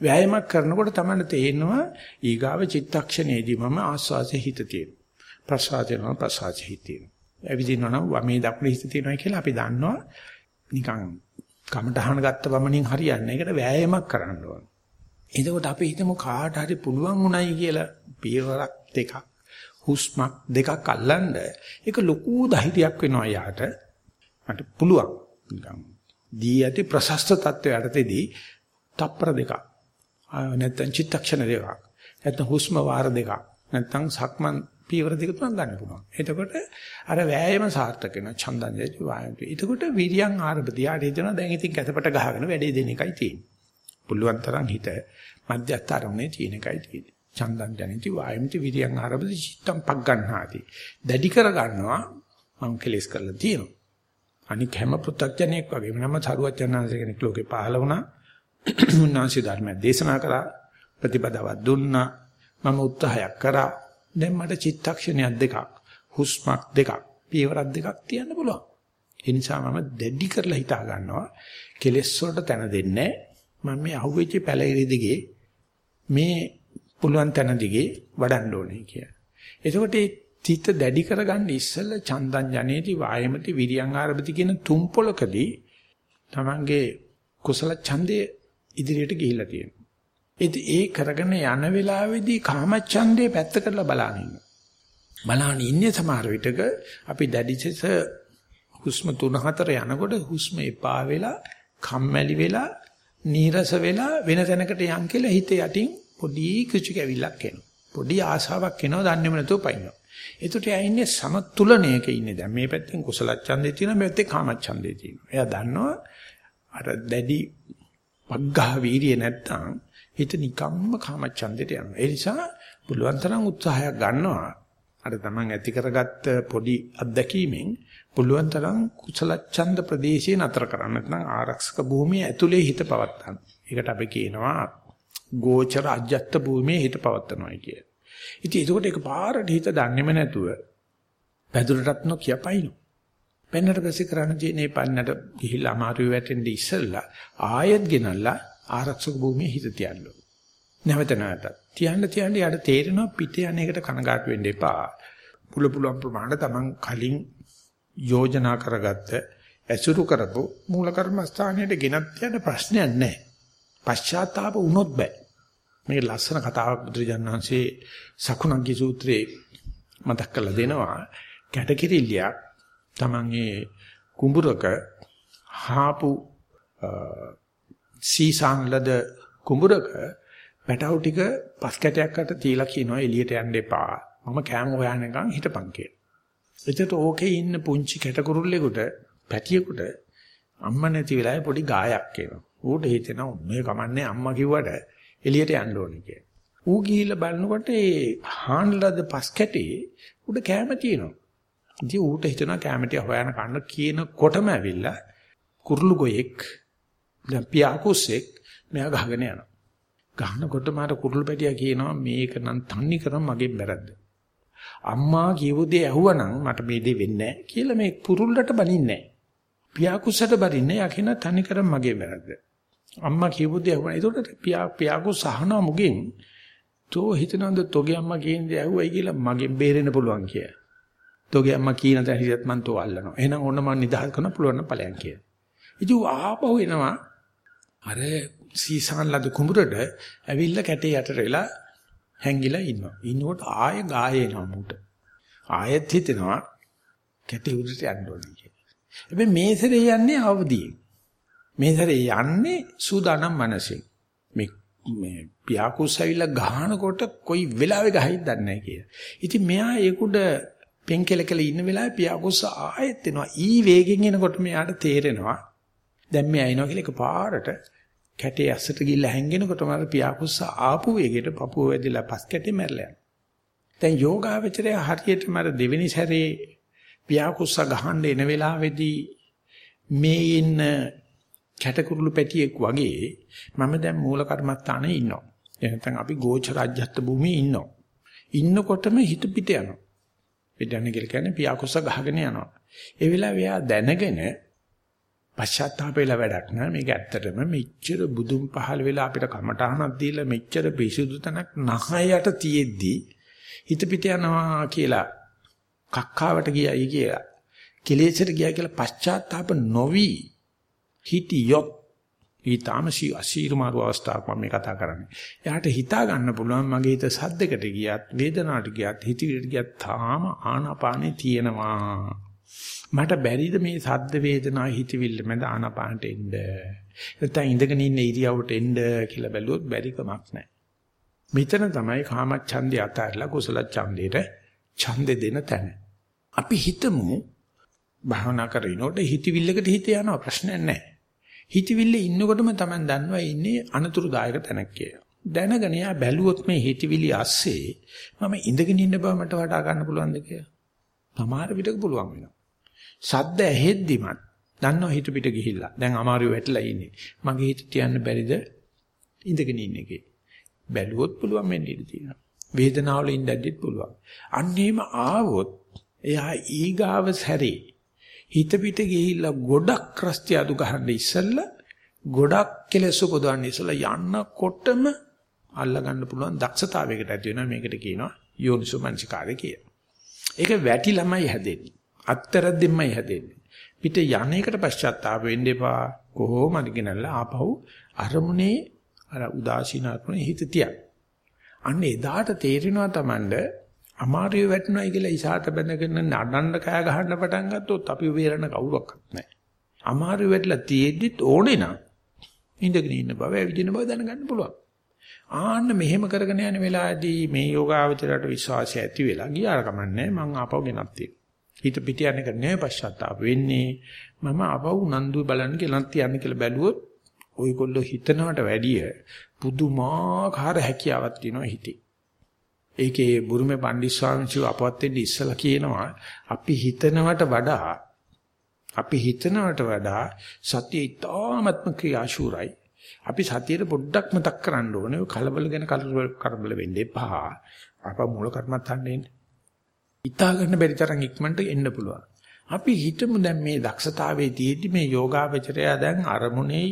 Speaker 1: වෑයමක් කරනකොට තමයි තේරෙනවා ඊගාව චිත්තක්ෂණයේදී මම ආස්වාසේ හිත තියෙනවා. ප්‍රසආසයෙන් ප්‍රසආසයේ හිත තියෙනවා. ඇවිදිනවා නම් වමේ දකුණේ හිත තියෙනවා කියලා අපි දන්නවා. නිකන් කමටහන ගත්ත පමණින් හරියන්නේ. ඒකට වෑයමක් කරන්න ඕන. එතකොට අපි හිතමු කාට හරි පුළුවන් උණයි කියලා පියවරක් දෙකක් හුස්මක් දෙකක් අල්ලන්න ඒක ලොකු ධෛර්යයක් වෙනවා යාට. මට පුළුවන්. නිකන් දී ඇති ප්‍රශස්ත තත්වයට යටතේදී තප්පර දෙකක් නැත්නම් චිත්තක්ෂණ දෙකක් නැත්නම් හුස්ම වාර දෙකක් නැත්නම් සක්මන් පීවර දෙක තුනක් ගන්න පුළුවන්. එතකොට අර වෑයම සාර්ථක වෙනවා. ඡන්දංජය වායමති. එතකොට විරියන් ආරම්භදී ආට හිතනවා දැන් ඉතින් කැතපට ගහගෙන වැඩේ දෙන එකයි තියෙන්නේ. පුළුවන් තරම් හිත මධ්‍යස්ථ ආරම්භනේ තියෙන එකයි තියෙන්නේ. ඡන්දං ජනිති වායමති විරියන් ආරම්භදී චිත්තම් පක් ගන්නාති. දැඩි කර ගන්නවා මම කෙලස් කරලා තියෙනවා. අනික හැම පු탁ජනෙක් වගේම නම සරුවචනාංශ කෙනෙක් ලෝකේ පහළ වුණා. උන්වහන්සේ ධර්මය දේශනා කරා ප්‍රතිපදාවක් දුන්නා. මම උත්සාහයක් කරා දැන් මට චිත්තක්ෂණයක් දෙකක් හුස්මක් දෙකක් පියවරක් දෙකක් තියන්න පුළුවන්. ඒ නිසා මම දෙඩි කරලා හිතා ගන්නවා කෙලෙස් වලට තැන දෙන්නේ මම මේ අහුවෙච්ච පැලිරි දිගේ මේ පුළුවන් තැන දිගේ වඩන්න ඕනේ කියලා. එතකොට මේ චිත්ත දැඩි කරගන්න ඉස්සෙල්ලා චන්දං ජනේති වායමති විරියං ආරභති කියන තුන් පොලකදී තමන්ගේ කුසල ඡන්දය ඉදිරියට ගිහිල්ලා තියෙනවා. ඒ කරගෙන යන වෙලාවේදී කාමච්ඡන්දේ පැත්ත කරලා බලන ඉන්න. බලන ඉන්නේ සමහර විටක අපි දැඩිචස හුස්ම 3-4 යනකොට හුස්ම එපා වෙලා කම්මැලි වෙලා නීරස වෙලා වෙන තැනකට යන් කියලා හිත යටින් පොඩි කුචි කැවිල්ලක් එනවා. පොඩි ආශාවක් එනවා දන්නේම නැතුව පයින්නවා. ඒකට එයා ඉන්නේ සමතුලනයක ඉන්නේ දැන් මේ පැත්තෙන් කුසල ඡන්දේ තියෙනවා මේ පැත්තේ කාම ඡන්දේ තියෙනවා. එයා දන්නවා අර දැඩි පග්ගහ වීරිය නැත්තම් හිත නිකම්ම කාමච්ඡන්දෙට යනවා. ඒ නිසා පුළුවන් තරම් උත්සාහයක් ගන්නවා. අර තමන් ඇති කරගත්ත පොඩි අත්දැකීමෙන් පුළුවන් තරම් කුසල ඡන්ද ප්‍රදේශයේ නතර කරන්න. නැත්නම් ආරක්ෂක භූමිය ඇතුලේ හිත පවත්තන්න. ඒකට අපි කියනවා ගෝචර අජත්ත භූමියේ හිත පවත්තනවා කිය. ඉතින් ඒකට එක පාරට හිත දන්නේම නැතුව පැදුරටත් නොකියපයින්. පෙන්නට පස්සේ කරන්න තියෙන්නේ පන්නට ගිහිල්ලා අමාරුවේ වැටෙන්න ඉස්සෙල්ලා ආයෙත් ගෙනල්ලා ආරක්ෂක භූමියේ හිත තියන්න නැවත නැවත තියන්න තියන්න යාට තේරෙනවා පිට යන එකට කනගාටු වෙන්න එපා. පුල පුලුවන් ප්‍රමාණය තමන් කලින් යෝජනා කරගත්ත ඇසුරු කරපු මූල කර්මස්ථානයට ගෙනත් යන ප්‍රශ්නයක් නැහැ. පශ්චාත්තාප වුණොත් බෑ. මේ ලස්සන කතාවක් බුදුරජාණන්සේ සකුණග්ගි සූත්‍රයේ මතක් කරලා දෙනවා. කැටකිරිල්ලයක් තමන්ගේ කුඹුරක හාපු සීසාන්ලද කුඹුරක පැටව ටික පස් කැටයක්කට තියලා කියනවා එළියට යන්න එපා. මම කෑම හොයනකම් හිටපන් කියලා. එතකොට ඕකේ ඉන්න පුංචි කැටකුරුල්ලෙකුට පැටියෙකුට අම්මා නැති වෙලාවේ පොඩි ගායක් එනවා. ඌට හිතෙනවා මේ කමන්නේ අම්මා කිව්වට එළියට යන්න ඕනේ කියලා. ඌ ගිහිල්ලා බලනකොට ඒ හාන්ලද පස් කැටේ උඩ කෑම තියෙනවා. ඉතින් ඌට හිතෙනවා කැමැටි හොයන කන්න කියනකොටම ඇවිල්ලා කුරුළු ගොයෙක් දැන් පියාකුස්සෙක් මෙයා ගහගෙන යනවා. ගහනකොට මාර කුරුළු පැටියා කියනවා මේක නම් තන්නේ කරන් මගෙන් බැරද්ද. අම්මා කියපු දේ ඇහුවනම් මට මේ දේ වෙන්නේ නැහැ කියලා මේ කුරුල්ලට බනින්නේ නැහැ. පියාකුස්සට බරින්නේ යකින තන්නේ කරන් මගෙන් බැරද්ද. අම්මා කියපු දේ ඇහුවා. ඒකට පියා පියාකුස් අහනවා මුගෙන් තෝ හිතනවද තෝගේ අම්මා කියන දේ ඇහුවයි කියලා මගෙන් බේරෙන්න පුළුවන් කියලා. තෝගේ අම්මා කියන දේ හිතත් මං තෝ අල්ලනවා. එහෙනම් ඔන්න මං නිදහස් කරන්න පුළුවන් නම් ඵලයන් කියලා. ඉතින් ආපහු එනවා අර සීසාන් ලද කුඹුරට ඇවිල්ලා කැටේ යටට වෙලා හැංගිලා ඉන්නවා. ඉන්නකොට ආය ගායේනවා මුට. ආයෙත් හිතෙනවා කැටි උඩට යන්න ඕනේ කියලා. හැබැයි මේ සැරේ යන්නේ අවදියෙන්. මේ සැරේ යන්නේ සූදානම් මනසෙන්. මේ මේ පියාකුස් ඇවිල්ලා ගහනකොට කොයි වෙලාවෙ ගහයිද දන්නේ නැහැ කියලා. ඉතින් මෙයා ඒකුඩ පෙන්කෙලකල ඉන්න වෙලාවේ පියාකුස් ආයෙත් එනවා. ඊ වේගෙන් එනකොට මෙයාට තේරෙනවා දැන් මෙයා එනවා කියලා එකපාරට කැටේ ඇස්සට ගිහිල්ලා හැංගෙනකොටම අර පියාකුස්ස ආපු වේගෙට පපුව වැදිලා පස් කැටේ මැරලා යනවා. දැන් යෝගාවචරය හරියටම අර දෙවෙනි සැරේ පියාකුස්ස ගහන්න එන වෙලාවේදී මේ ඉන්න කැටකුරුළු පැටියෙක් වගේ මම දැන් මූල කර්මස්ථානේ ඉන්නවා. එහෙනම් අපි ගෝච රාජ්‍යත්ව භූමියේ ඉන්නවා. ඉන්නකොටම හිත පිට යනවා. පිට යන කියලා කියන්නේ පියාකුස්ස ගහගෙන යනවා. ඒ වෙලාවේ එයා දැනගෙන පශ්චාත්තාප වෙලා වැඩක් නෑ මේක ඇත්තටම මෙච්චර බුදුන් පහල වෙලා අපිට කමටහනක් දීලා මෙච්චර පිසුදු තනක් නහයට තියෙද්දි හිත පිට යනවා කියලා කක්කාවට ගියයි කියලා කෙලෙසට ගියා කියලා පශ්චාත්තාප නොවි හිටියොත් ඊටාම අසීරු මාරු අවස්ථාවක් මම මේ කතා කරන්නේ. එයාට හිතා ගන්න පුළුවන් මගේ හිත සද්දකට ගියත් වේදනාවට ගියත් හිතවිලට ගියත් තාම ආනාපානේ තියෙනවා. මට බැරිද මේ සද්ද වේදනා හිතවිල්ල මැද ආනාපානට එන්න. නැත්නම් ඉඳගෙන ඉන්න ඉරියව්වට එන්න කියලා බැලුවොත් බැරි කමක් නැහැ. මෙතන තමයි කාමච්ඡන්දය අතහැරලා කුසල ඡන්දයට ඡන්දෙ දෙන තැන. අපි හිතමු භාවනා කරනකොට හිතවිල්ලකට හිත යනවා ප්‍රශ්නයක් නැහැ. හිතවිල්ල ඉන්නකොටම Taman දන්නවා ඉන්නේ අනතුරුදායක තැනක් කියලා. දැනගෙන යා බැලුවොත් මේ හිතවිලි ඇස්සේ මම ඉඳගෙන ඉන්න බව මට වටා ගන්න පුළුවන්ද කියලා. සමහර විටක පුළුවන් වෙනවා. සද්ද ඇහෙද්දිමත් දන්නව හිත පිට ගිහිල්ලා. දැන් අමාරු වැටලා ඉන්නේ. මගේ හිත තියන්න බැරිද? ඉඳගෙන ඉන්න එකේ. බැලුවොත් පුළුවන් වෙන්න ඉඩ තියෙනවා. වේදනාවල ඉඳද්දිත් පුළුවන්. අන්න එහෙම ආවොත් එයා ඊගාව සැරේ හිත පිට ගිහිල්ලා ගොඩක් රස්ති අඩු ගහන්න ඉස්සෙල්ලා ගොඩක් කෙලෙස් උපදවන්න ඉස්සෙල්ලා යන්නකොටම අල්ල ගන්න පුළුවන් දක්ෂතාවයකට ඇති වෙනවා මේකට කියනවා යෝනිසෝ මනසිකාරය කියලා. ඒක වැටි ළමයි හැදෙන්නේ. අත්තරද්දෙන්මයි හැදෙන්නේ. පිට යන්නේකට පශ්චාත්තාප වෙන්න එපා. කොහොමද ගෙනල්ලා ආපහු අරමුණේ අර උදාසීන අරමුණේ හිත තියන්න. අන්න එදාට තේරෙනවා Tamand අමාරුවේ වැටුණයි කියලා ඉසాత බැඳගෙන නඩන්න කෑ ගහන්න පටන් ගත්තොත් අපි වේරණ කවුරක්වත් නැහැ. අමාරුවේ වැටලා තියෙද්දිත් ඕනේ නම් ඉඳගෙන ඉන්න බව ඇවිදින බව දැනගන්න පුළුවන්. ආන්න මෙහෙම කරගෙන යන වෙලාවේදී මේ යෝගාවචරයට විශ්වාසය ඇති වෙලා ගියාර කමන්නේ මං ආපහු ගෙනත් තියෙනවා. හිත පිට යන එක නෙවෙයි පශ්චාත්තාප වෙන්නේ. මම අපව උනන්දු බලන්න කියලා තියන්න කියලා බැලුවොත් ඔයගොල්ලෝ හිතනවට වැඩිය පුදුමාකාර හැකියාවක් තියෙනවා හිතේ. ඒකේ බුරුමේ පණ්ඩිත් ස්වාමීන් වහන්සේ අපවත් වෙන්න ඉස්සලා කියනවා අපි හිතනවට වඩා අපි හිතනවට වඩා සතිය ඊටාත්ම ක්‍රියාශූරයි. අපි සතියේ පොඩ්ඩක් මතක් කරන්න ඕනේ. කලබල ගැන කලබල වෙන්න එපා. අප මූල කර්මත්තන්නේ ඉන්නේ. හිතා ගන්න බැරි තරම් ඉක්මනට එන්න පුළුවන්. අපි හිතමු දැන් මේ දක්ෂතාවයේ තියෙද්දි මේ යෝගාවචරය දැන් අරමුණේ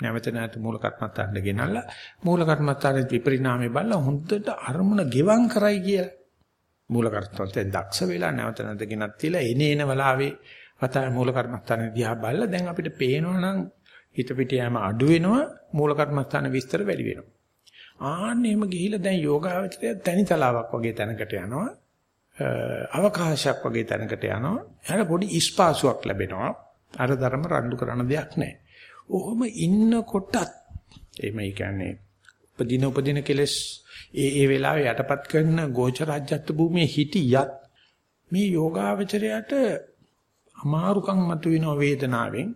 Speaker 1: නැවත නැවත මූල කර්මත්තාන්න ගෙනල්ලා මූල කර්මත්තානේ විපරිණාමය බලලා හොඳට අරමුණ ගෙවම් කරයි කියලා. මූල කර්මත්තාෙන් දක්ෂ වෙලා නැවත නැවත ගෙනත් තියලා එන එන වෙලාවේ වතා මූල කර්මත්තානේ දිහා බලලා දැන් අපිට පේනවනම් හිත පිට යෑම අඩු වෙනවා මූල කර්මස්ථාන විස්තර වැඩි වෙනවා. ආන්නෙම ගිහිලා දැන් යෝගාවචරය තනිතලාවක් වගේ තැනකට යනවා. අවකාශයක් වගේ තැනකට යනවා. එයාට පොඩි ඉස්පාසුවක් ලැබෙනවා. අර ධර්ම රණ්ඩු කරන දෙයක් නැහැ. ඔහොම ඉන්නකොටත් එimhe කියන්නේ උපදින උපදින කෙලස් ඒ ඒ වෙලාවේ යටපත් කරන ගෝචරාජ්‍යත්ව භූමියේ හිටියත් මේ යෝගාවචරයට අමාරුකම් මතුවෙන වේදනාවෙන්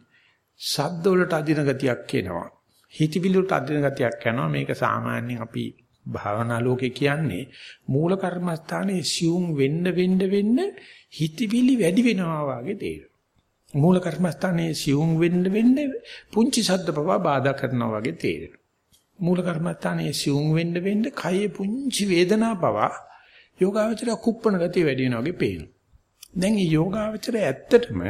Speaker 1: සද්ද වලට අදින ගතියක් එනවා. හිතවිලි වලට අදින ගතියක් යනවා. මේක සාමාන්‍යයෙන් අපි භාවනා ලෝකේ කියන්නේ මූල කර්මස්ථානයේ සියුම් වෙන්න වෙන්න වෙන්න හිතවිලි වැඩි වෙනවා වගේ තේරෙනවා. මූල කර්මස්ථානයේ සියුම් වෙන්න වෙන්න පුංචි ශබ්ද පවා බාධා කරනවා වගේ තේරෙනවා. මූල කර්මස්ථානයේ සියුම් වෙන්න වෙන්න කයේ පුංචි වේදනා පවා යෝගාවචර කුප්පණ ගතිය වැඩි වෙනවා වගේ පේනවා. දැන් මේ යෝගාවචරය ඇත්තටම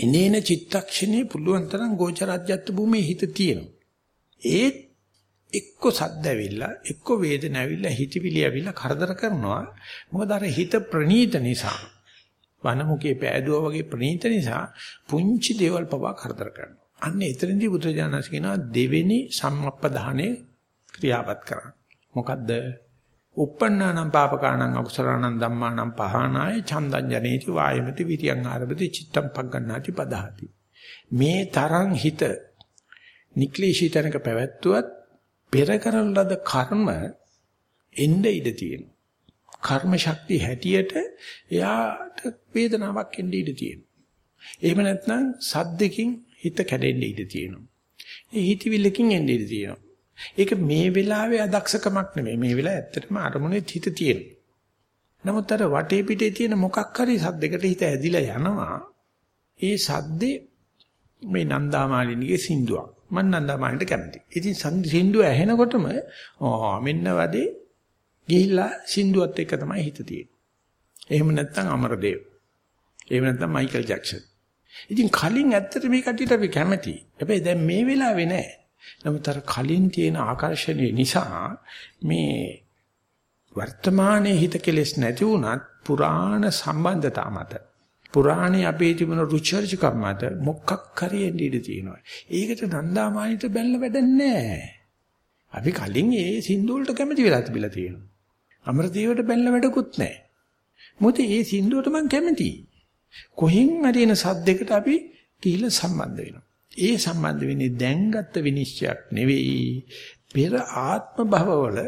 Speaker 1: එනේන චිත්තක්ෂණේ පුළුවන් තරම් ගෝචරාජ්‍යත්ව භූමියේ හිත තියෙනවා. ඒත් එක්ක සද්ද ඇවිල්ලා එක්ක වේදන ඇවිල්ලා හිතවිලි ඇවිල්ලා කරදර කරනවා. මොකද අර හිත ප්‍රනීත නිසා වනමුකේ පෑදුවා වගේ ප්‍රනීත නිසා පුංචි දේවල් පවා කරදර කරනවා. අන්න එතනදී බුදුජානක කියනවා දෙවෙනි සම්මප්පදානේ ක්‍රියාවත් කරන්න. මොකද්ද? uppannānaṁ pāpakānaṁ akusalaanaṁ dhammānaṁ pahānāya චන්දං ජනේති වායමති විරියං ආරබති චිත්තං පග්ගණ්ණාති පදහති. මේ තරම් හිත නික්ලේශී තැනක පැවැත්වුවත් පෙර කරන ලද කර්ම එnde ඉඩ තියෙනවා. කර්ම ශක්තිය හැටියට එයාට වේදනාවක් එන්න ඉඩ තියෙනවා. එහෙම නැත්නම් සද්දකින් හිත කැඩෙන්න ඉඩ තියෙනවා. ඒ හිතවිල්ලකින් එන්න ඉඩ තියෙනවා. ඒක මේ වෙලාවේ අදක්ෂකමක් නෙමෙයි. මේ වෙලාවේ ඇත්තටම අරමුණේ හිත තියෙනවා. නමුත් අර වටේ පිටේ තියෙන මොකක් හරි සද්දයකට හිත ඇදිලා යනවා. ඒ සද්දේ මේ නන්දාමාලිනිගේ සින්දුවක්. මම නන්දාමාලින්ට කැමතියි. ඉතින් සින්දුව ඇහෙනකොටම ආ මෙන්න වදේ ගිහිල්ලා සින්දුවත් එක්ක තමයි හිත තියෙන්නේ. එහෙම නැත්නම් අමරදේව. එහෙම නැත්නම් මයිකල් ජැක්සන්. ඉතින් කලින් ඇත්තට මේ කට්ටියට අපි කැමතියි. හැබැයි දැන් මේ වෙලාවේ නෑ. නමුත් අර කලින් තියෙන ආකර්ෂණය නිසා මේ වර්තමානයේ හිත කෙලස් නැති වුණත් පුරාණ සම්බන්ධතා මත පුරාණේ අපේ තිබුණ රුචර්ජකම් මත මොකක් හරි එන්න ඉඩ තියෙනවා. ඒකට නන්දාමානිට බැලල වැඩක් නැහැ. අපි කලින් ඒ සින්දු වලට කැමති වෙලා තිබිලා තියෙනවා. අමරදේවට බැලල වැඩකුත් නැහැ. මොකද ඒ සින්දුවට මම කැමතියි. කොහෙන් හරි එන සද්දයකට අපි කිහිල්ල සම්බන්ධ වෙනවා. ඒ සම්බන්ධ වෙන්නේ දැන්ගත් විනිශ්චයක් නෙවෙයි. පෙර ආත්ම භවවල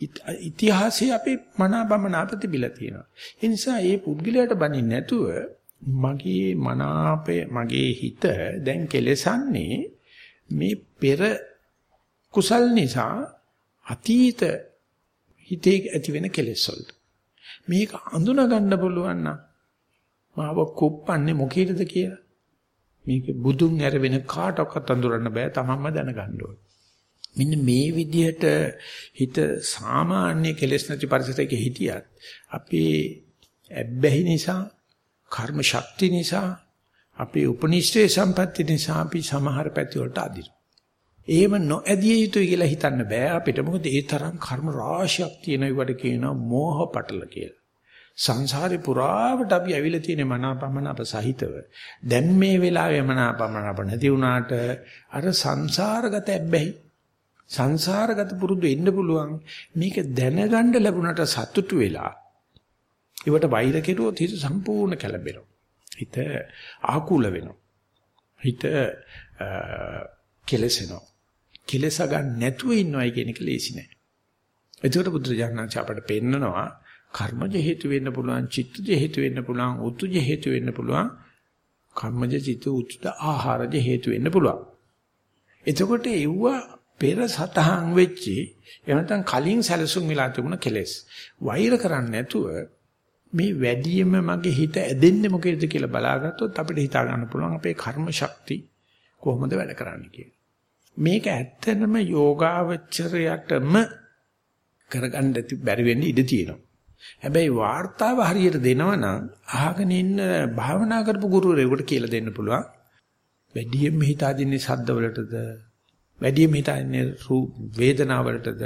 Speaker 1: ඉතිහාසයේ අපේ මනාබමන ප්‍රතිබිල තියෙනවා. ඒ නිසා මේ පුද්ගලයාට බනින්න නැතුව මගේ මනාපය මගේ හිත දැන් කෙලසන්නේ මේ පෙර කුසල් නිසා අතීත හිතේ ඇති වෙන කෙලෙස් වලට. මේක අඳුන ගන්න පුළුවන් නම් මාව කුප්පන්නේ මොකේද කියලා. මේක බුදුන් ඇර වෙන කාටවත් අඳුරන්න බෑ තමන්ම දැනගන්න ඕනේ. මෙන්න මේ විදිහට හිත සාමාන්‍ය කෙලෙස් නැති පරිසරයක හිටියත් අපේ ඇබ්බැහි නිසා කර්ම ශක්තිය නිසා අපේ උපනිෂ්ඨේ සම්පatti නිසා අපි සමහර පැති වලට අදිනවා. එහෙම නොඇදිය යුතුයි කියලා හිතන්න බෑ අපිට. මොකද ඒ තරම් කර්ම රාශියක් තියෙන ඒවට කියනවා මෝහ පටල කියලා. සංසාරේ පුරාවට අපි ඇවිල්ලා තියෙන මනාපමන අප සහිතව. දැන් මේ වෙලාවේ මනාපමන අප නැති වුණාට අර සංසාරගත ඇබ්බැහි සංසාරගත පුරුදු වෙන්න පුළුවන්. මේක දැනගන්න ලැබුණට සතුටු වෙලා ඒවට වෛර කෙරුවොත් හිත සම්පූර්ණ කැළඹෙනවා. හිත ආකුල වෙනවා. හිත කෙලසෙනවා. කෙලස ගන්න නැතුව ඉන්නවයි කියන එක ලේසි නෑ. එතකොට බුදුරජාණන් අපට පෙන්නනවා කර්මජ හේතු වෙන්න පුළුවන් චිත්තජ හේතු වෙන්න පුළුවන් උතුජ හේතු වෙන්න පුළුවන් කර්මජ චිත්ත උතුජ ආහාරජ හේතු වෙන්න පුළුවන්. එතකොට ඒවා පෙර සතහන් වෙච්චි එහෙම නැත්නම් කලින් සැලසුම් වෙලා තිබුණ කෙලෙස් වෛර කරන්නේ නැතුව මේ වැඩියෙන්ම මගේ හිත ඇදෙන්නේ මොකේද කියලා බලාගත්තොත් අපිට හිතා ගන්න පුළුවන් අපේ කර්ම ශක්ති කොහොමද වැඩ කරන්නේ කියලා. මේක ඇත්තටම යෝගාවචරයටම කරගන්න බැරි වෙන්න ඉඩ තියෙනවා. හැබැයි වார்த்தාව හරියට දෙනවනම් අහගෙන ඉන්න භාවනා කරපු ගුරුවරයෙකුට කියලා දෙන්න පුළුවන්. වැඩියෙන් හිතාදින්නේ සද්දවලටද වැඩිම හිතන්නේ රූප වේදනාවලටද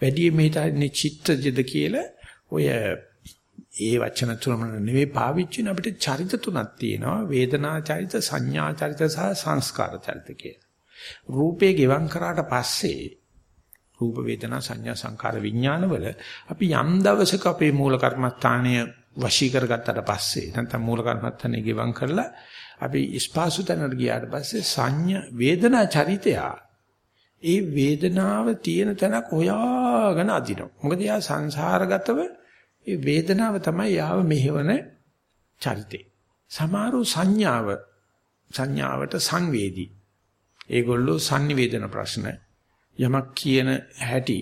Speaker 1: වැඩිම හිතන්නේ චිත්තජද කියලා ඔය ඒ වචන තුනම නෙවෙයි පාවිච්චි වෙන අපිට චරිත තුනක් තියෙනවා වේදනා චරිත සංඥා චරිත සහ සංස්කාර චරිත කියලා. රූපේ ගෙවම් කරාට පස්සේ රූප වේදනා සංඥා සංකාර විඥානවල අපි යම් දවසක අපේ මූල කර්මස්ථානය වශී කරගත්තට පස්සේ නැත්නම් මූල කර්මස්ථානේ ගෙවම් කරලා අපි ස්පාසු තැනට ගියාට පස්සේ සංඥා වේදනා චරිතයා ඒ වේදනාව තියෙන තැනක් හොයාගෙන අදිනවා. මොකද යා සංසාරගතව ඒ වේදනාව තමයි යාව මෙහෙවන චරිතේ. සමහරු සංඥාව සංඥාවට සංවේදී. ඒගොල්ලෝ sannivedana ප්‍රශ්න යමක් කියන හැටි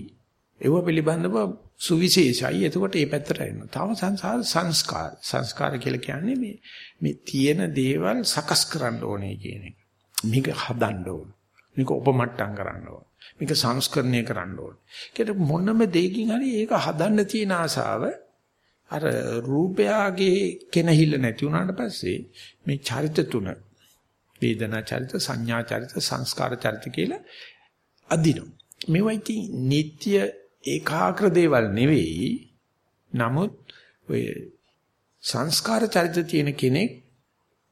Speaker 1: ඒව පිළිබඳව සුවිශේෂයි. එතකොට මේ පැත්තට එනවා. තව සංසාර සංස්කාර. සංස්කාර කියලා කියන්නේ මේ මේ තියෙන දේවල් සකස් කරන්න ඕනේ කියන එක. මේක හදන්න ඕනේ. මේක උපමට්ටම් කරන්න ඕන. මේක සංස්කරණය කරන්න ඕන. ඒකට මොනම දෙයකින් හරි ඒක හදන්න තියෙන ආසාව අර රූපයාගේ කෙනහිල්ල නැති වුණාට පස්සේ මේ චරිත තුන වේදනා චරිත සංඥා චරිත සංස්කාර චරිත කියලා අදිනු. මේවයි නිට්‍ය ඒකාග්‍ර දේවල් නෙවෙයි. නමුත් ඔය සංස්කාර චරිත තියෙන කෙනෙක්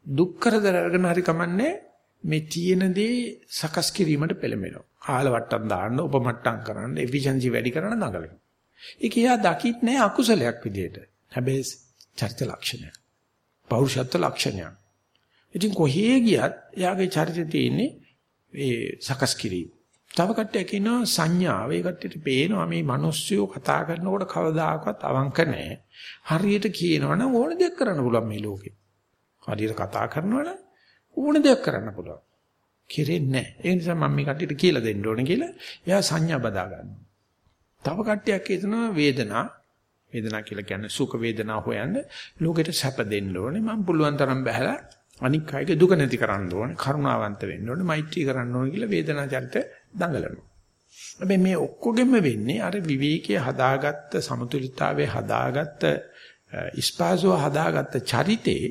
Speaker 1: දුක් කරදර අරගෙන හරි කමන්නේ මේ තියෙන දේ සකස් කිරීමට පෙළඹෙනවා. ආල වට්ටම් දාන්න, උපමට්ටම් කරන්න, එෆිෂන්සි වැඩි කරන්න දඟලනවා. ඒක යා දකිත් නෑ අකුසලයක් විදියට. හැබැයි චරිත ලක්ෂණයක්. පෞරුෂත්ව ලක්ෂණයක්. ඉතින් කොහේ ගියත් එයාගේ චරිතය තියෙන්නේ ඒ සකස් කිරීම. තව කට්ටියක් ඉන්නවා සංඥාව. ඒ කට්ටියට පේනවා මේ මිනිස්සුયો කතා කරනකොට කවදාකවත් අවංක නැහැ. හරියට කියනවනම් ඕන දෙයක් කරන්න පුළුවන් මේ ලෝකේ. හරියට කතා කරනවනම් ඕන දෙයක් කරන්න පුළුවන්. කෙරෙන්නේ නැහැ. ඒ නිසා මම මේ කට්ටියට කියලා දෙන්න ඕනේ කියලා එයා සංඥා බදා ගන්නවා. තව කට්ටියක් හිතනවා වේදනා වේදනා කියලා කියන්නේ සුඛ වේදනා හොයන්න ලෝකෙට සැප දෙන්න ඕනේ. මම පුළුවන් තරම් බහැලා අනික් අයගේ දුක නැති කරන්න ඕනේ. කරුණාවන්ත වෙන්න ඕනේ. මෛත්‍රී කරන්න ඕනේ කියලා වේදනා චරිත දඟලනවා. හැබැයි මේ ඔක්කොගෙම වෙන්නේ අර විවේකයේ හදාගත්ත සමතුලිතතාවයේ හදාගත්ත ඉස්පාසුව හදාගත්ත චරිතේ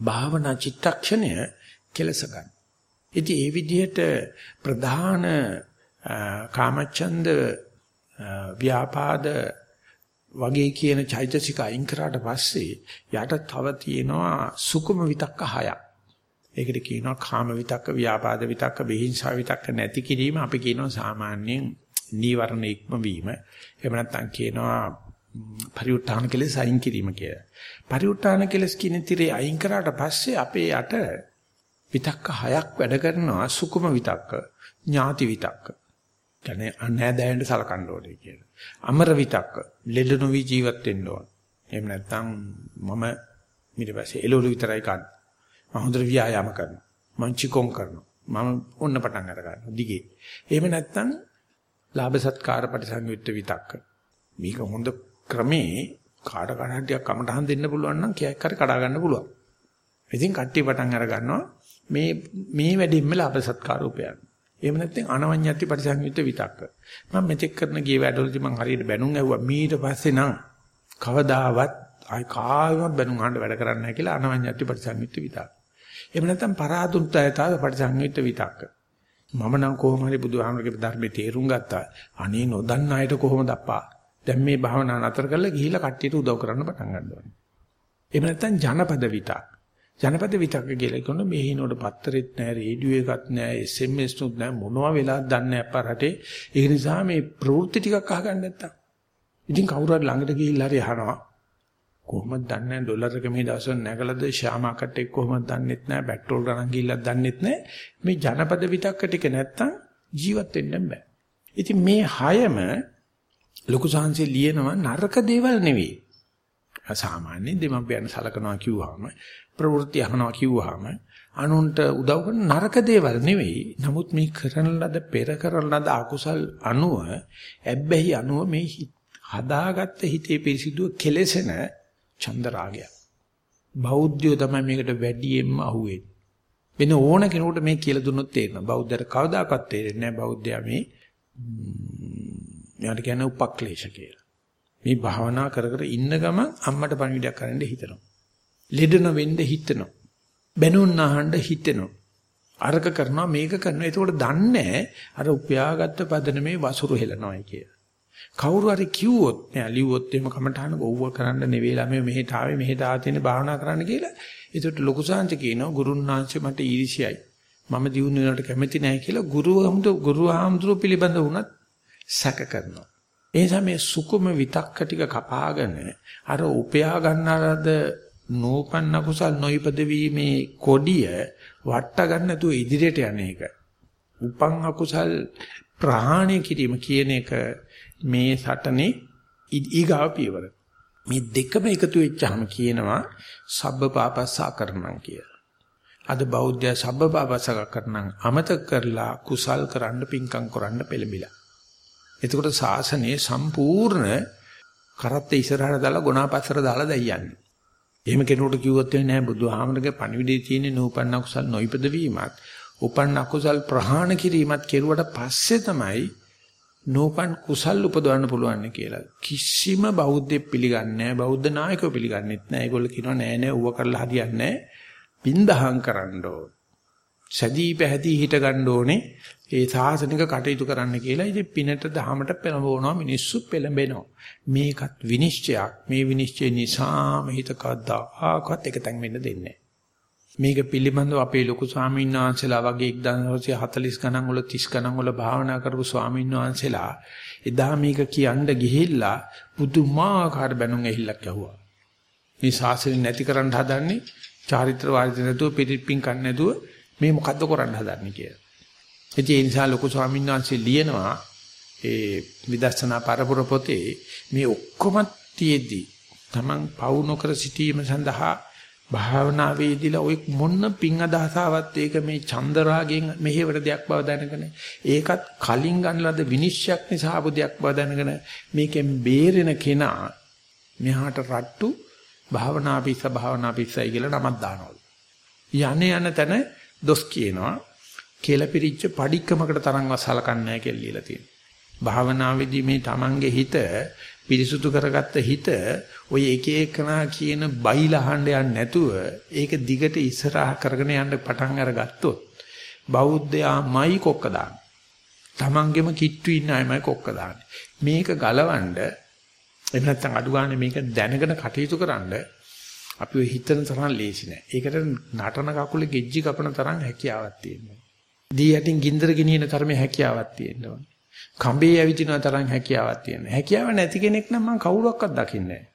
Speaker 1: භාවනා චිත්තක්ෂණය කෙලස ගන්න. ඉතින් ඒ විදිහට ප්‍රධාන කාමච්ඡන්ද ව්‍යාපාද වගේ කියන චෛතසික අයින් කරාට පස්සේ යට තව තියෙනවා සුකුම විතක්ක හයක්. ඒකට කියනවා කාම විතක්ක, ව්‍යාපාද විතක්ක, විහිංසා විතක්ක නැති කිරීම අපි කියනවා සාමාන්‍යයෙන් නීවරණ ඉක්මවීම. එහෙම නැත්නම් කියනවා පරිඋත්ථාන කෙලෙස් අයින් කිරීම කියලා. පරිඋත්ථාන කෙලෙස් කියන තිරේ අයින් කරාට පස්සේ අපේ යට විතක්ක හයක් වැඩ කරනවා සුකුම විතක්ක, ඥාති විතක්ක. කියන්නේ අනෑදෑයන්ට සලකන්න ඕනේ කියලා. අමර විතක්ක, ලෙඩ නොවි ජීවත් වෙන්න ඕන. එහෙම නැත්නම් මම ඊට පස්සේ එළවලු විතරයි කන්නේ. මම හොඳට ව්‍යායාම කරනවා. මම චිකොම් කරනවා. මම ඔන්න පටන් අර ගන්නවා දිගේ. එහෙම නැත්නම් ලාභ සත්කාර පරිසංයුක්ත විතක්ක. මේක හොඳ ක්‍රමේ කාට කඩහටියක් කමටහන් දෙන්න පුළුවන් නම් කයක් හරි කඩා ගන්න පුළුවන්. ඉතින් කට්ටිය පටන් අර ගන්නවා මේ මේ වැඩින්ම ලාභ සත්කාර උපයන. එහෙම නැත්නම් අනවඤ්ඤත්ති පරිසංයුක්ත විතක්ක. මම මෙතෙක් කරන ගිය වැඩවලදී මම හරියට බැනුම් ඇහුවා. මීට පස්සේ නම් කවදාවත් ආයි කායිමත් බැනුම් අහන්න වැඩ කරන්නේ නැහැ කියලා අනවඤ්ඤත්ති පරිසංයුක්ත විතක්ක. එහෙම නැත්නම් පරාදුත්තයතා පරිසංයුක්ත විතක්ක. මම නම් කොහොම හරි බුදුහාමරගේ ධර්මයේ තේරුම් ගත්තා. අනේ නොදන්න අයට කොහොමද අප්පා? දැන් මේ භාවනා නතර කරලා ගිහිල්ලා කට්ටියට උදව් කරන්න පටන් ගන්නවා. එහෙම නැත්නම් ජනපද විතක්. ජනපද විතක් කියලා කියන මේ හිනෝඩ පත්තරෙත් නැහැ, රේඩියෝ එකක් නැහැ, SMS නුත් නැහැ, මොනවා වෙලාද දන්නේ නැහැ අප්පා රටේ. ඒ නිසා මේ ප්‍රවෘත්ති ටිකක් අහගන්න නැත්තම්. ඉතින් කවුරු හරි ළඟට ගිහිල්ලා හරි අහනවා. කොහොමද දන්නේ ඩොලර් එක මේ දවස්වල නැගලාද ෂෙයා මාකට් එක කොහොමද දන්නෙත් නැහැ පෙට්‍රෝල් ගණන් ගිහිල්ලා දන්නෙත් නැහැ මේ ජනපද විතක්ක ටික නැත්තම් ජීවත් වෙන්න බෑ ඉතින් මේ හයම ලොකු සංහසේ ලියනවා නරක දේවල් නෙවෙයි සාමාන්‍ය දෙමව්පියන් සලකනවා කිව්වහම ප්‍රවෘත්ති අහනවා කිව්වහම අනුන්ට උදව් කරන නරක දේවල් නෙවෙයි නමුත් මේ කරන ලද පෙර කරන ලද අකුසල් අනුව ඇබ්බැහි අනුව මේ හදාගත්ත හිතේ පිරිසිදුව කෙලෙසෙන ඡන්ද රාගය. බෞද්ධයෝ තමයි මේකට වැඩියෙන්ම අහුවෙන්නේ. වෙන ඕන කෙනෙකුට මේ කියලා දුන්නොත් තේරෙනවා. බෞද්ධයට කවදාකවත් තේරෙන්නේ නැහැ බෞද්ධයා මේ යාට කියන්නේ උපක්ලේශ කියලා. මේ භාවනා කර කර ඉන්න ගම අම්මට පණිවිඩයක් කරන්න හිතනවා. ලෙඩ නොවෙන්න හිතනවා. බැනුන් අහන්න හිතෙනවා. අරක කරනවා මේක කරනවා. ඒකෝට දන්නේ අර උපයාගත්ත පදනමේ වසුරු හෙලනවායි කියලා. කවුරු හරි කිව්වොත් නෑ ලිව්වොත් එහෙම කමටහන ගොව්ව කරන්න නෙවෙයි ළමයි මෙහෙට ආවේ මෙහෙට ආතේනේ භාවනා කරන්න කියලා. ඒකට ලොකු සාංශ කියනවා ගුරුන්නාංශ මට ඊර්ෂ්‍යයි. මම දියුණු වෙනවට කැමති නැහැ කියලා ගුරුවරුන්ට ගුරුහාමුදුරුවෝ පිළිබඳ වුණත් සැක කරනවා. ඒ නිසා මේ සුකුම විතක්ක ටික කපාගෙන අර උපයා ගන්නාලද නෝපන්න කුසල් නොයිපද වීමේ කොඩිය වට ගන්න නැතුව ඉදිරියට යන්නේක. උපන් අකුසල් ප්‍රහාණය කිරීම කියන එක මේ සටනේ ඊගාව පියවර. මේ දෙකම එකතු වෙච්චාම කියනවා සබ්බ පාපස්සා කරණම් කියලා. අද බෞද්ධය සබ්බ පාපස්සා කරණම් අමතක කරලා කුසල් කරන්න පිංකම් කරන්න පෙළඹිලා. එතකොට ශාසනයේ සම්පූර්ණ කරත් ඉස්සරහට දාලා ගුණාපස්සර දාලා දැයියන්නේ. එහෙම කෙනෙකුට කිව්වොත් වෙන්නේ නැහැ බුදුහාමරගේ පණිවිඩයේ තියෙන නූපන්න කුසල් නොයිපද වීමත්, උපන්න කුසල් ප්‍රහාණ කිරීමත් කෙරුවට පස්සේ තමයි නෝපන් කුසල් උපදවන්න පුළුවන් කියලා. කිසිම බෞද්ධෙක් පිළිගන්නේ නැහැ. බෞද්ධ නායකයෝ පිළිගන්නෙත් නැහැ. ඒගොල්ලෝ කියනවා නෑ නෑ ඌව කරලා හරියන්නේ නැහැ. පින්දහම් කරන්න ඕන. සැදී පැහැදී හිට ගන්න ඕනේ. ඒ සාසනික කටයුතු කරන්න කියලා. ඉතින් පිනට දහමට පෙළඹවනවා මිනිස්සු පෙළඹෙනවා. මේකත් විනිශ්චයක්. මේ විනිශ්චය නිසාම හිත කද්දාකවත් එකතෙන් වෙන්න දෙන්නේ නැහැ. මේක පිළිබඳව අපේ ලොකු ස්වාමීන් වහන්සේලා වගේ 1940 ගණන් වල 30 ගණන් වල භාවනා කරපු ස්වාමීන් වහන්සේලා එදා මේක කියන්න ගිහිල්ලා පුදුමාකාර බැනුම් ඇහිල්ලක් ඇහුවා. මේ ශාසනය නැති කරන්න හදන්නේ චාරිත්‍ර වාරිත්‍ර නැතුව පිටිපින් කන්න නැතුව මේ මොකද්ද කරන්න හදන්නේ කියලා. ඒ නිසා ලොකු ස්වාමීන් වහන්සේ ලියනවා ඒ විදර්ශනා පරපුර පොතේ මේ ඔක්කොම තියේදී Taman පවු නොකර සිටීම සඳහා භාවනාවේදීලා ඔය මොන්න පිං අදහසාවත් ඒක මේ චන්දරාගෙන් මෙහෙවර දෙයක් බව දැනගෙන ඒකත් කලින් ගන්නලද විනිශ්චයක් නිසා ආපු දෙයක් බව දැනගෙන මේකෙන් බේරෙන කෙනා මෙහාට රට්ටු භාවනා පිස්ස භාවනා පිස්සයි කියලා නමක් දානවා. යන්නේ යන තැන දොස් කියනවා කියලා පිරිච්ච padikkamakට තරම්ව සලකන්නේ නැහැ කියලා ලියලා තියෙනවා. භාවනාවේදී මේ Tamange හිත පිරිසුදු කරගත්ත හිත ඔය එක එකනා කියන බයිලහඬ යන්නේ නැතුව ඒක දිගට ඉස්සරහ කරගෙන යන්න පටන් අරගත්තොත් බෞද්ධයාමයි කොක්ක දාන්නේ. Tamanගෙම කිට්ටු ඉන්න අයමයි කොක්ක දාන්නේ. මේක ගලවන්න එහෙම නැත්නම් අඩු ගන්න මේක දැනගෙන කටයුතු කරන්න අපි ඔය හිතන තරම් ලේසි නෑ. ඒකට නටන කකුලේ ගෙජ්ජි කපන තරම් හැකියාවක් තියෙනවා. දී යටින් ගින්දර ගෙනියන තරමේ හැකියාවක් තියෙනවා. කඹේ ඇවිදින තරම් හැකියාවක් තියෙනවා. හැකියාව නැති කෙනෙක් නම් මම කවුරක්වත් දකින්නේ නැහැ.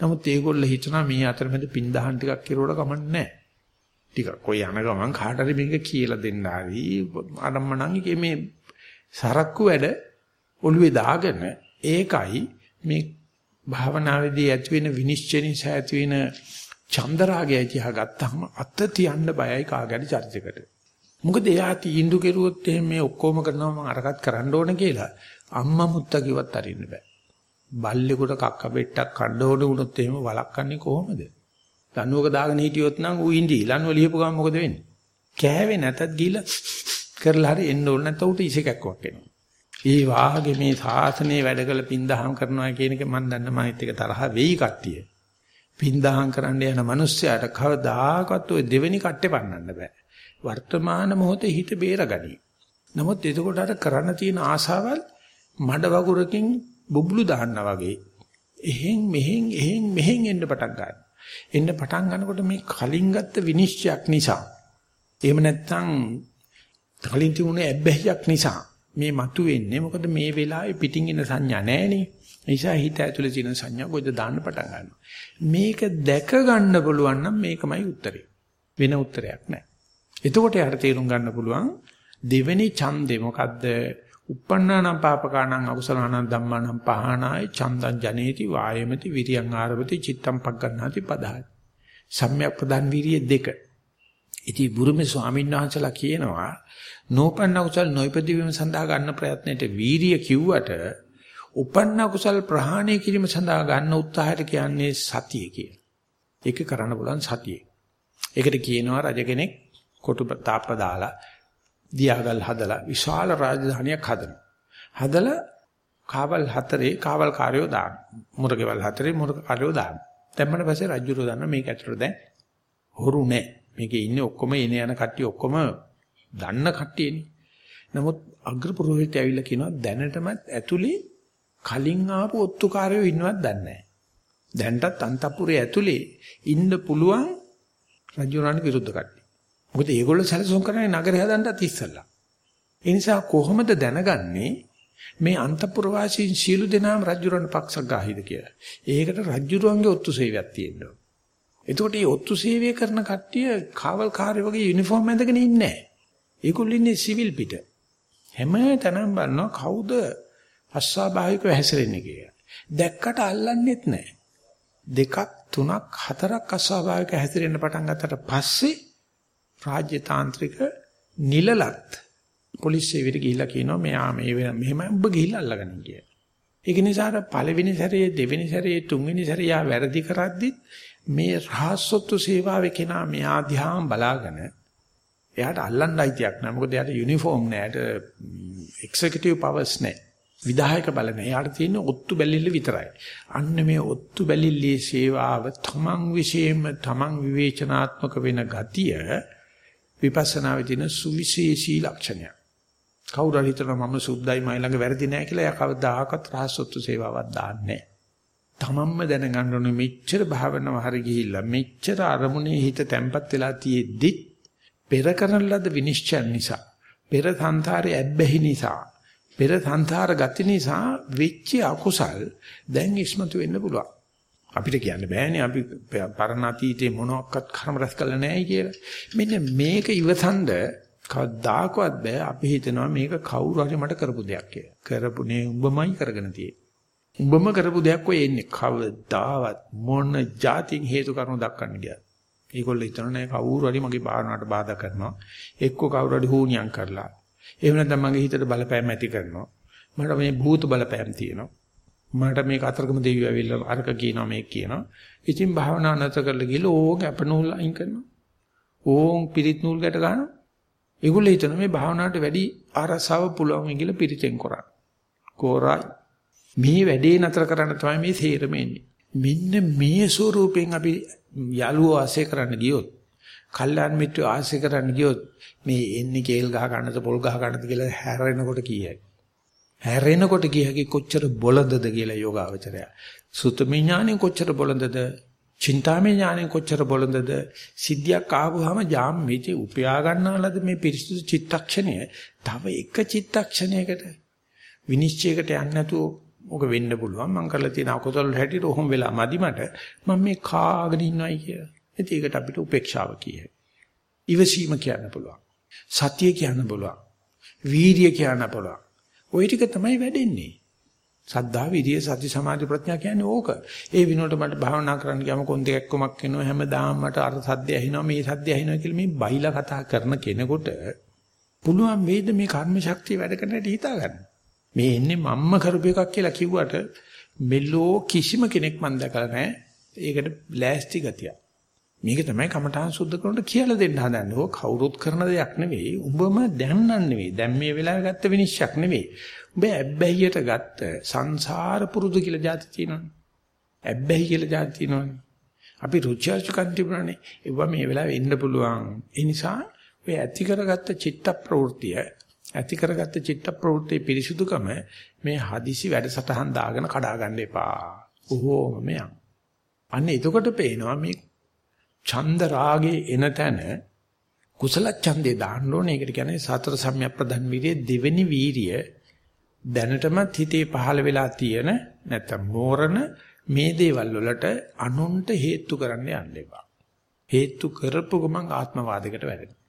Speaker 1: නමුත් ඒගොල්ල හිතනවා මේ අතරමැද පින් දහන් ටිකක් කෙරුවට කමන්නේ නැහැ. ටිකක් කොයි යන ගමන් කාට හරි මේක කියලා දෙන්න හරි අරම්මනම් මේ සරක්කු වැඩ ඔළුවේ දාගෙන ඒකයි මේ භාවනාවේදී ඇති වෙන විනිශ්චය නිසා ඇති වෙන චන්දරාගය තියා ගත්තාම අත තියන්න බයයි කාගරි චරිතයකට. මොකද එයා තීන්දුව කෙරුවොත් එහෙම මේ ඔක්කොම කරනවා මම අරකට කරන්න ඕන කියලා අම්මා මුත්තා කිව්වත් අරින්න බෑ. බල්ලෙකුට කක්ක බෙට්ටක් කඩ ඕන වුණොත් එහෙම වළක්වන්නේ කොහොමද? දනුවක දාගෙන හිටියොත් නම් ඌ ඉඳි ලන්ව ලියපු ගමන් මොකද වෙන්නේ? කෑවේ නැතත් ගිහලා කරලා හරි එන්න ඕන නැත්නම් ඌට ඉසේකක්වක් එනවා. ඒ වාගේ මේ සාසනේ වැඩ කළ පින්දහම් කරනවා කියන එක මම දන්න මනිත් එක තරහ වෙයි කට්ටිය. පින්දහම් කරන්න යන මිනිස්සයාට කවදාකවත් ওই දෙවෙනි කට්ටේ පන්නන්න බෑ. වර්තමාන මොහොතේ හිත බේරගනි. නමුත් එතකොට අර කරන්න තියෙන ආසාවල් මඩ වගුරකින් බුබ්ලු දාන්නා වගේ එහෙන් මෙහෙන් එහෙන් මෙහෙන් එන්න පටන් ගන්නවා. එන්න පටන් ගන්නකොට මේ කලින් ගත්ත විනිශ්චයක් නිසා එහෙම නැත්නම් කලින් තිබුණේ ඇබ්බැහියක් නිසා මේ මතුවෙන්නේ මොකද මේ වෙලාවේ පිටින් එන සංඥා නැහෙනේ. නිසා හිත ඇතුලේ තියෙන සංඥා කොයිද දාන්න පටන් ගන්නවා. මේක දැක ගන්න පුළුවන් නම් මේකමයි උත්තරේ. වෙන උත්තරයක් නැහැ. එතකොට යාට තේරුම් ගන්න පුළුවන් දෙවෙනි ඡන්දේ මොකද්ද? uppannānaṁ pāpakānaṁ akusalaṇaṁ dhammānaṁ pahānāය චන්දං ජනේති වායමති විරියං ආරවති චිත්තං පග්ගණ්ණාති පදහයි. සම්‍යක් ප්‍රදාන් වීරිය දෙක. ඉතින් බුරුමේ ස්වාමීන් වහන්සේලා කියනවා නෝපන්න කුසල් නොයිපදවීම සඳහා ගන්න ප්‍රයත්නයේ වීරිය කිව්වට උපන්න කුසල් ප්‍රහාණය කිරීම සඳහා ගන්න උත්සාහයට කියන්නේ සතිය කියලා. ඒක කරන්න පුළුවන් සතියේ. ඒකට කියනවා රජ කෙනෙක් කොටු තාප්ප දාලා දියාගල් හදලා විශාල රාජධානියක් හදනවා. හදලා කාවල් හතරේ කාවල් කාර්යෝ දාන. මුරකවල් හතරේ මුරක කාර්යෝ දාන. දැම්මම පස්සේ රජුරෝ දන්න මේක ඇතුළට දැන් හොරු නෑ. මේකේ ඉන්නේ ඔක්කොම එන යන කට්ටිය ඔක්කොම දන්න කට්ටියනේ. නමුත් අග්‍ර පුරোহিত ඇවිල්ලා කියනවා දැනටමත් ඇතුලේ කලින් ආපු ඔත්තුකාරයෝ ඉන්නවත් දන්නේ නැහැ. දැන්ටත් අන්තපුරේ ඇතුලේ ඉන්න පුළුවන් රජුරාණි විරුද්ධ කට්ටිය. මොකද ඒගොල්ලෝ සැලසුම් කරන්නේ නගරය හදන්නත් ඉස්සල්ලා. ඒ නිසා කොහොමද දැනගන්නේ මේ අන්තපුර වාසීන් සියලු දෙනාම රජුරන් පක්ෂග්‍රාහීද කියලා. ඒකට රජුරුවන්ගේ ඔත්තු සේවයක් තියෙනවා. එතකොට මේ ඔත්තු සේවය කරන කට්ටිය කාවල් කාර්ය වගේ යුනිෆෝම් ඇඳගෙන ඉන්නේ නැහැ. ඒගොල්ලෝ ඉන්නේ සිවිල් පිට. හැම තැනම බලනවා කවුද අස්වාභාවිකව හැසිරෙන්නේ කියලා. දැක්කට අල්ලන්නෙත් නැහැ. දෙකක් තුනක් හතරක් අස්වාභාවික හැසිරෙන්න පටන් ගත්තට පස්සේ රාජ්‍ය තාන්ත්‍රික නිලලත් පොලිස් සේවයට ගිහිල්ලා කියනවා මෙයා මේ මෙහෙම ඔබ ගිහිල්ලා අල්ලගන්න කියලා. ඒක නිසා අර පළවෙනි සැරේ දෙවෙනි සැරේ තුන්වෙනි සැරේ යා වැරදි කරද්දිත් මේ රහස්සොත්තු සේවාවේ කෙනා මෙයා දිහාම බලාගෙන එයාට අල්ලන්න අයිතියක් නැහැ. මොකද එයාට යුනිෆෝම් නැහැ. එයාට එක්සිකියුටිව් පවර්ස් නැහැ. විධායක බල නැහැ. එයාට තියෙන ඔත්තු බැලිල්ල විතරයි. අන්න මේ ඔත්තු බැලිල්ලේ සේවාව තමන් විශේෂම තමන් විවේචනාත්මක වෙන ගතිය විපස්සනාවේ තියෙන සුවිශේෂී ලක්ෂණයක්. කවුරු හරි හිතනවා මම සුද්ධයි මයි ළඟ වැරදි නැහැ කියලා එයා කවදාහකත් රහස්සොත්තු සේවාවක් දාන්නේ නැහැ. තමන්ම දැනගන්න ඕනේ මෙච්චර භාවනාව හරි ගිහිල්ලා මෙච්චර අරමුණේ හිත තැම්පත් වෙලා තියෙද්දි පෙර කරන ලද විනිශ්චය නිසා පෙර සංසාරයේ ඇබ්බැහි නිසා පෙර සංසාර ගති නිසා වෙච්ච අකුසල් දැන් ඉස්මතු වෙන්න පුළුවන්. අපිට කියන්න බෑනේ අපි පරණ අතීතේ මොනක්වත් කර්ම රැස් කළා නැහැ කියලා. මෙන්න මේක ඉවසන්ද කවදාකවත් බෑ අපි හිතනවා මේක කවුරු හරි මට කරපු දෙයක් කියලා. කරපුනේ උඹමයි කරගෙන තියෙන්නේ. උඹම කරපු දෙයක් ඔය එන්නේ කවදාවත් මොන જાතින් හේතු කරුණු දක්වන්න ගියත්. ඒගොල්ලෝ හිතනවා නෑ කවුරු හරි මගේ භාවනාවට බාධා කරනවා. එක්ක කවුරු හරි හුනියම් කරලා. එහෙම නැත්නම් මගේ හිතට බලපෑම් ඇති කරනවා. මට මේ භූත බලපෑම් තියෙනවා. මට මේක අතරගම දෙවියෝ ඇවිල්ලා අරක කියනවා මේක කියනවා. ඉතින් භාවනා නැතර කරලා ගිහලා ඕක අපනූල් අයින් කරනවා. ඕන් පිරිත් නූල් ගැට ගන්නවා. ඒගොල්ලෝ හිතන මේ භාවනාවට වැඩි අරසාව පුළුවන් කියලා පිරිතෙන් කරා. කොරයි. මේ වැඩේ නතර කරන්න තමයි මේ තේරෙම එන්නේ. මෙන්න මේ ස්වරූපෙන් අපි යලුව ආශය කරන්න ගියොත්, කල්යාණ මිත්‍ර ආශය කරන්න ගියොත් මේ එන්නේ කේල් ගහ ගන්නද පොල් ගහ ගන්නද කියලා හැරෙනකොට කීයයි. හැරෙනකොට කීයකි කොච්චර බොළඳද කියලා යෝගාවචරය. සුතමේ ඥානෙ කොච්චර බොළඳද? චින්තාමය ඥානෙ කොච්චර බොළඳද? සිද්ධියක් ආවම ජාම් මේචේ උපයා ගන්නවලද මේ පිරිසුදු චිත්තක්ෂණය? තව එක චිත්තක්ෂණයකට විනිශ්චයකට යන්නේ නැතුව ඔක වෙන්න පුළුවන්? මම කරලා තියෙන අකුසල හැටියට ඔහොම වෙලා මදි මට මම මේ කාගෙන ඉන්නවයි කියලා. ඉතින් ඒකට අපිට උපේක්ෂාව කියයි. ඉවසීම කියන්න පුළුවන්. සතිය කියන්න පුළුවන්. වීරිය කියන්න පුළුවන්. ওই ටික තමයි වැඩෙන්නේ සද්ධා විරිය සති සමාධි ප්‍රඥා කියන්නේ ඕක. ඒ විනෝඩ මට භාවනා කරන්න ගියාම කොන් දෙකක් කොමක් වෙනවා හැමදාම මට අර සද්ද ඇහෙනවා මේ සද්ද ඇහෙනවා කියලා මේ බයිලා කතා කරන කෙනෙකුට පුළුවන් වේද මේ කර්ම ශක්තිය වැඩ කරන හැටි හිතා ගන්න. මේ එන්නේ මම්ම කරපු එකක් කියලා කිව්වට මෙලෝ කිසිම කෙනෙක් මන් දැකලා නැහැ. ඒකට ලෑස්ති ගතිය. මේක තමයි කමඨාන් සුද්ධ කරනට කියලා දෙන්න හදන්නේ. ඕක කවුරුත් කරන දෙයක් නෙවෙයි. උඹම දැන්නන් නෙවෙයි. දැන් මේ වෙලාවේ ගත්ත විනිශ්චයක් නෙවෙයි. උඹ ඇබ්බැහියට ගත්ත සංසාර පුරුදු කියලා જાති තියෙනවනේ. ඇබ්බැහි කියලා જાති තියෙනවනේ. අපි රුචර්චකන් තිබුණානේ. ඒවා මේ වෙලාවේ එන්න පුළුවන්. ඒ නිසා ඔය ඇති කරගත්ත චිත්ත ප්‍රවෘත්තිය ඇති කරගත්ත චිත්ත ප්‍රවෘත්තියේ පිරිසුදුකම මේ හදිසි වැඩසටහන් දාගෙන කඩා ගන්න එපා. ඕහොම මෙයන්. අන්න එතකොට පේනවා මේ ඡන්ද රාගේ එන තැන කුසල ඡන්දේ දාන්න ඕනේ. ඒකට කියන්නේ සතර සම්‍යක් ප්‍රධාන වීර්ය දෙවෙනි වීර්ය දැනටමත් හිතේ පහළ වෙලා තියෙන නැත්තම් මෝරණ මේ දේවල් වලට අනුන්ට හේතු කරන්න යන්න එපා. හේතු කරපු ගමන් ආත්මවාදයකට වැටෙනවා.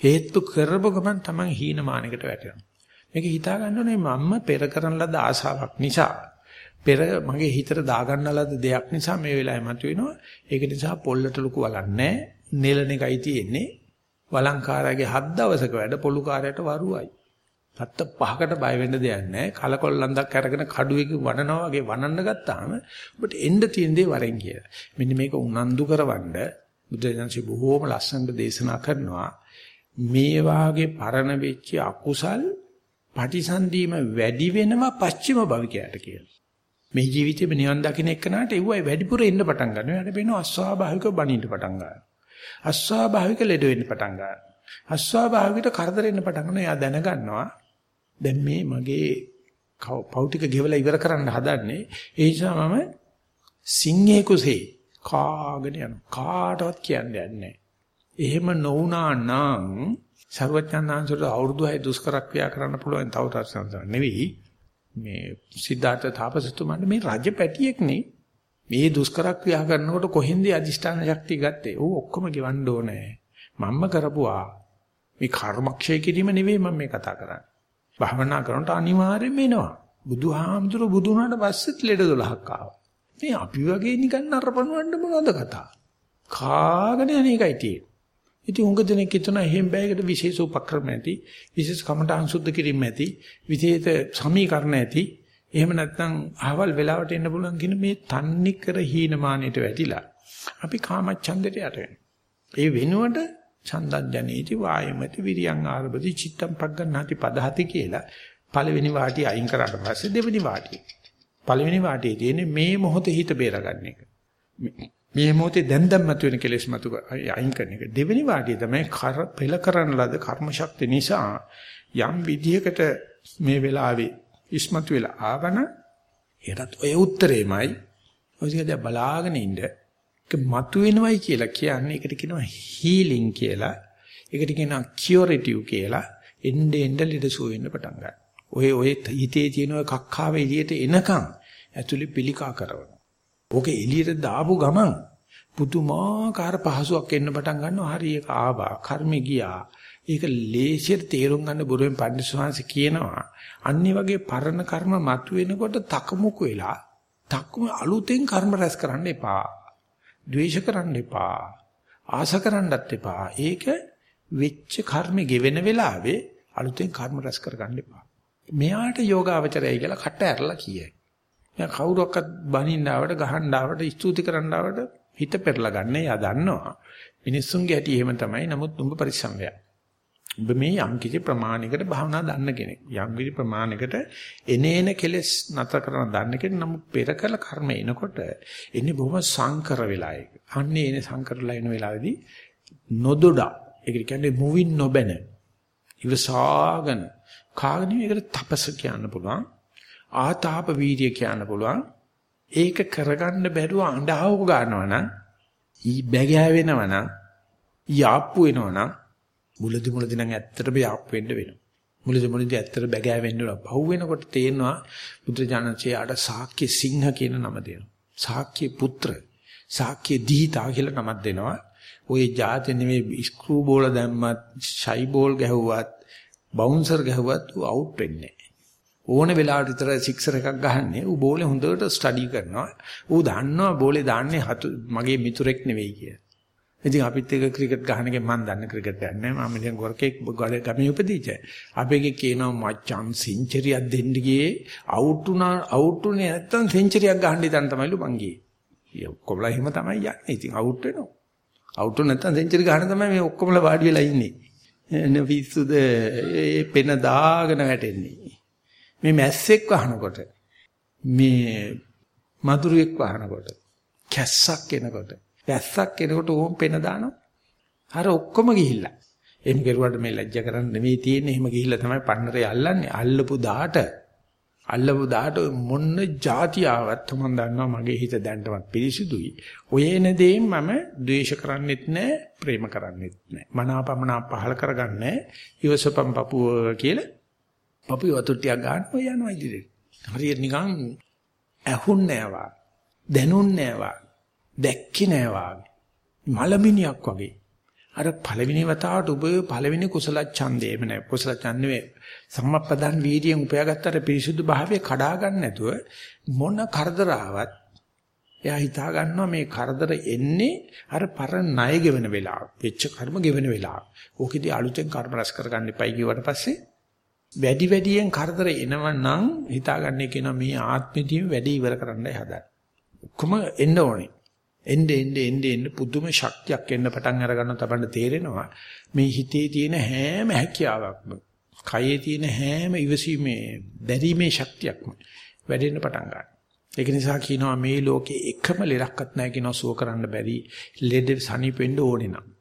Speaker 1: හේතු කරපු ගමන් තමන් හීනමානයකට වැටෙනවා. මේක හිතා ගන්න ඕනේ මම්ම පෙර කරන ලද ආශාවක් නිසා පෙර මගේ හිතට දාගන්න ලද දෙයක් නිසා මේ වෙලාවේ මතුවෙනවා. ඒක නිසා පොල්ලට ලොකු වලන්නේ නෙලන එකයි තියෙන්නේ. වලංකාරයාගේ හත් දවසක වැඩ පොලු කාර්යයට වරුවයි. හත්ත පහකට බය වෙන්න දෙයක් නැහැ. කලකොල්ලන්දක් අරගෙන කඩුවකින් වනනවා වගේ වනන්න ගත්තාම ඔබට එන්න තියෙන දේ වරෙන් කියලා. මෙන්න මේක උනන්දු කරවන්න බුදුදහමේ බොහෝම ලස්සනට දේශනා කරනවා. මේ වාගේ පරණ වෙච්ච අකුසල් පටිසන්ධීම වැඩි වෙනවා පස්චිම භවිකයට කියලා. මේ ජීවිතේ නිවන් දකින්න එක්කනට ඒවයි වැඩිපුර එන්න පටන් ගන්නවා. එයාට වෙනවා අස්වාභාවික බණින්න පටන් ගන්නවා. අස්වාභාවික ලෙඩ වෙන්න පටන් ගන්නවා. අස්වාභාවිකට කරදර එන්න පටන් ගන්නවා. එයා දැනගන්නවා දැන් මේ මගේ පව් ටික ගෙවලා ඉවර කරන්න හදන්නේ ඒ නිසා මම සිංහේ කුසේ කාගෙන යන කාටවත් කියන්නේ නැහැ. එහෙම නොවුනා නම් සර්වඥාන්සට අවුරුදු 6 දුෂ්කර ක්‍රියා කරන්න පුළුවන් තව තරසන්ත නෙවෙයි මේ සිද්ධාර්ථ තාපසතුමාට මේ රජ පැටියෙක් නේ මේ දුෂ්කර ක්‍රියා කරනකොට කොහෙන්ද අදිෂ්ඨාන ශක්තිය ගත්තේ? ਉਹ ඔක්කොම ගෙවන්න ඕනේ. මම්ම කරපුවා. මේ කර්මක්ෂය කිරීම නෙවෙයි මම මේ කතා කරන්නේ. භවනා කරනට අනිවාර්යයෙන්ම එනවා. බුදුහාමුදුර බුදු වුණාට පස්සෙත් ලෙඩ 12ක් ආවා. මේ අපි වගේ නිකන් නරපණවන්න මොනවද කතා? කාගෙන අනේකයි තියෙන්නේ. ඉතින් උඟ දෙනෙක් හිතන එහෙම බෑයකට විශේෂ උපක්‍රම ඇති, විශේෂ කමඨාන් සුද්ධ කිරීම ඇති, විශේෂ සමීකරණ ඇති. එහෙම නැත්නම් අහවල් වෙලාවට එන්න පුළුවන් කියන මේ තන්නේ කර හීනමානයට වැටිලා අපි කාමච්ඡන්දයට යට වෙනවා. ඒ වෙනුවට චන්දජනේති වායමති විරියං ආරබති චිත්තම් පග්ගණ්ණාති පදහති කියලා පළවෙනි වාටිය අයින් කරාට පස්සේ දෙවෙනි වාටිය. පළවෙනි වාටියේ තියෙන්නේ මේ මොහොතේ හිත බේරගන්න එක. මේ මොහොතේ දැන් දැන් මතුවෙන කෙලෙස් මතු අයින් කරන එක. දෙවෙනි වාටිය තමයි පෙළ කරන ලද කර්ම ශක්තිය නිසා යම් විදියකට මේ වෙලාවේ ඉස්මතු වෙලා ආවන එරත් ඔය උත්තරේමයි ඔය දිහා බලාගෙන ඉන්න ඒක මතුවෙනවයි කියලා කියන්නේ ඒකට කියනවා හීලින් කියලා. ඒකට කියනවා කියුරේටිව් කියලා. එnde end ලෙඩසුව වෙන්න පටන් ගන්නවා. ඔය ඔය හිතේ තියෙන ඔය කක්කාව එළියට එනකන් ඇතුලේ පිළිකා කරනවා. ඕක එළියට දාපු ගමන් පුදුමාකාර පහසුවක් එන්න පටන් ගන්නවා. හරි ඒක ආවා. කර්මෙ ගියා. ඒක ලේසියට තේරුම් ගන්න බුරුවෙන් පඬිස්සවාංශ කියනවා. අන්නේ වගේ පරණ කර්ම මතුවෙනකොට තකමුකු වෙලා තක්ම අලුතෙන් කර්ම රැස් කරන්න එපා. ද්වේෂ කරන්න එපා. ආස කරන්නත් එපා. ඒක වෙච්ච කර්ම ගෙවෙන වෙලාවේ අලුතෙන් කර්ම රැස් කරගන්න එපා. මෙයාට යෝගාවචරයයි කියලා කට ඇරලා කියයි. දැන් කවුරක්වත් බනින්න ආවට ගහන්න ආවට ස්තුති කරන්න ආවට හිත පෙරලා ගන්න එයා දන්නවා. මිනිස්සුන්ගේ ඇටි එහෙම තමයි. නමුත් උඹ පරිස්සම් වෙන්න. ඔබ මේ යම් කිසි ප්‍රමාණයකට භාවනා දන්න කෙනෙක්. යම් කිසි ප්‍රමාණයකට එනේන කෙලස් නතර කරන දන්න කෙනෙක්. නමුත් පෙර කළ කර්ම එනකොට එන්නේ බොහොම සංකර වෙලා ඒක. අන්නේ එනේ සංකරලා එන වෙලාවේදී නොදොඩා. ඒක කියන්නේ මුවින් නොබැන. ඉවසාගෙන කාගෙන මේකට තපස කියන්න පුළුවන්. ආතාප වීර්ය කියන්න පුළුවන්. ඒක කරගන්න බැරුව අඬහව ගන්නවා නම් ඊ බැගෑ වෙනවා නම් යාප්පු වෙනවා නම් මුලදි මුලදි නම් ඇත්තටම යාප්පු වෙන්න වෙනවා. මුලදි මුලදි ඇත්තට බැගෑ වෙන්න වෙනවා. පහු වෙනකොට තේරෙනවා බුදුජානකයේ ආඩ සාක්‍ය සිංහ කියන නම දෙනවා. සාක්‍ය පුත්‍ර සාක්‍ය දීතා කියලා නමක් දෙනවා. ওই જાති නෙමෙයි ස්ක්‍රූ බෝල දැම්මත්, ෂයි බෝල් ගැහුවත්, බවුන්සර් ගැහුවත් අවුට් වෙන්නේ ඕන වෙලාවට විතර සික්සර් එකක් ගහන්නේ ඌ බෝලේ හොඳට ස්ටඩි කරනවා ඌ දන්නවා බෝලේ දාන්නේ මගේ මිතුරෙක් නෙවෙයි කියලා ඉතින් අපිත් එක ක්‍රිකට් ගහන එකෙන් මම දන්න ක්‍රිකට් ගන්න නෑ මම ඉතින් ගොරකෙක් ගොඩ ගමේ උපදීච්ච. අපේකේ කියනවා මචං සෙන්චරියක් දෙන්න ගියේ අවුට් උනා අවුට් උනේ නැත්තම් සෙන්චරියක් ගහන්න ඉතින් තමයිලු මං ගියේ. ඒ ඔක්කොමලා එහෙම තමයි යන්නේ. ඉතින් අවුට් වෙනවා. අවුට් නැත්තම් සෙන්චරි ගහන තමයි මේ ඔක්කොමලා වාඩි වෙලා ඉන්නේ. එන පිස්සුද ඒ පෙන දාගෙන වැටෙන්නේ. මේ මැස්සෙක් වහනකොට මේ මధుරෙක් වහනකොට කැස්සක් එනකොට වැස්සක් එනකොට ඕම් පෙන දානවා. අර ඔක්කොම ගිහිල්ලා. එහෙම කෙරුවට මේ ලැජ්ජ කරන්න නෙමෙයි තියෙන්නේ. එහෙම ගිහිල්ලා තමයි පන්නරේ අල්ලන්නේ. අල්ලපු දාට අල්ලපු දාට මොන්න જાති ආවත් මම දන්නවා මගේ හිත දැන්ටමත් පිරිසිදුයි. ඔය එන දේෙන් මම ද්වේෂ කරන්නෙත් නැහැ, ප්‍රේම කරන්නෙත් නැහැ. මනාපමනා පහල කරගන්නේ ඉවසපම් පපුව කියලා පපුව වතුට්ටියක් ගන්න ඔය යනවා ඉදිරියට. හරියට නිකන් ඇහුන්නේ නැවා. දැනුන්නේ නැවා. දැක්කේ නෑ වාගේ. මලමිනියක් වගේ. අර පළවෙනි වතාවට ඔබ පළවෙනි කුසල ඡන්දේම නෑ. කුසල ඡන්දේ සම්මප්පදන් වීර්යයෙන් උපයාගත්තට පිරිසුදු භාවය කඩා ගන්න නැතුව මොන කරදර ආවත් එයා හිතා ගන්නවා මේ කරදර එන්නේ අර පරණ ණය ගෙවන වෙලාව. වෙච්ච කර්ම ගෙවන වෙලාව. ඕකෙදී අලුතෙන් කර්ම රැස් කරගන්න එපයි කියවට පස්සේ වැඩි වැඩියෙන් කරදර එනවා නම් හිතාගන්නේ කියනවා මේ ආත්මෙදීම වැඩි ඉවර කරන්නයි හදන්නේ. ඔක්කොම එන්න ඕනේ. එnde ende ende ende පුදුම ශක්තියක් එන්න පටන් අර ගන්න තමයි තේරෙනවා මේ හිතේ තියෙන හැම හැකියාවක්ම කයේ තියෙන හැම ඉවසීමේ දැරීමේ ශක්තියක්ම වැඩෙන්න පටන් ගන්නවා ඒක නිසා කියනවා මේ ලෝකේ එකම ලෙඩක්වත් නැහැ කියනවා සුව කරන්න බැරි ලෙඩ සනීපෙන්න ඕනේ නම්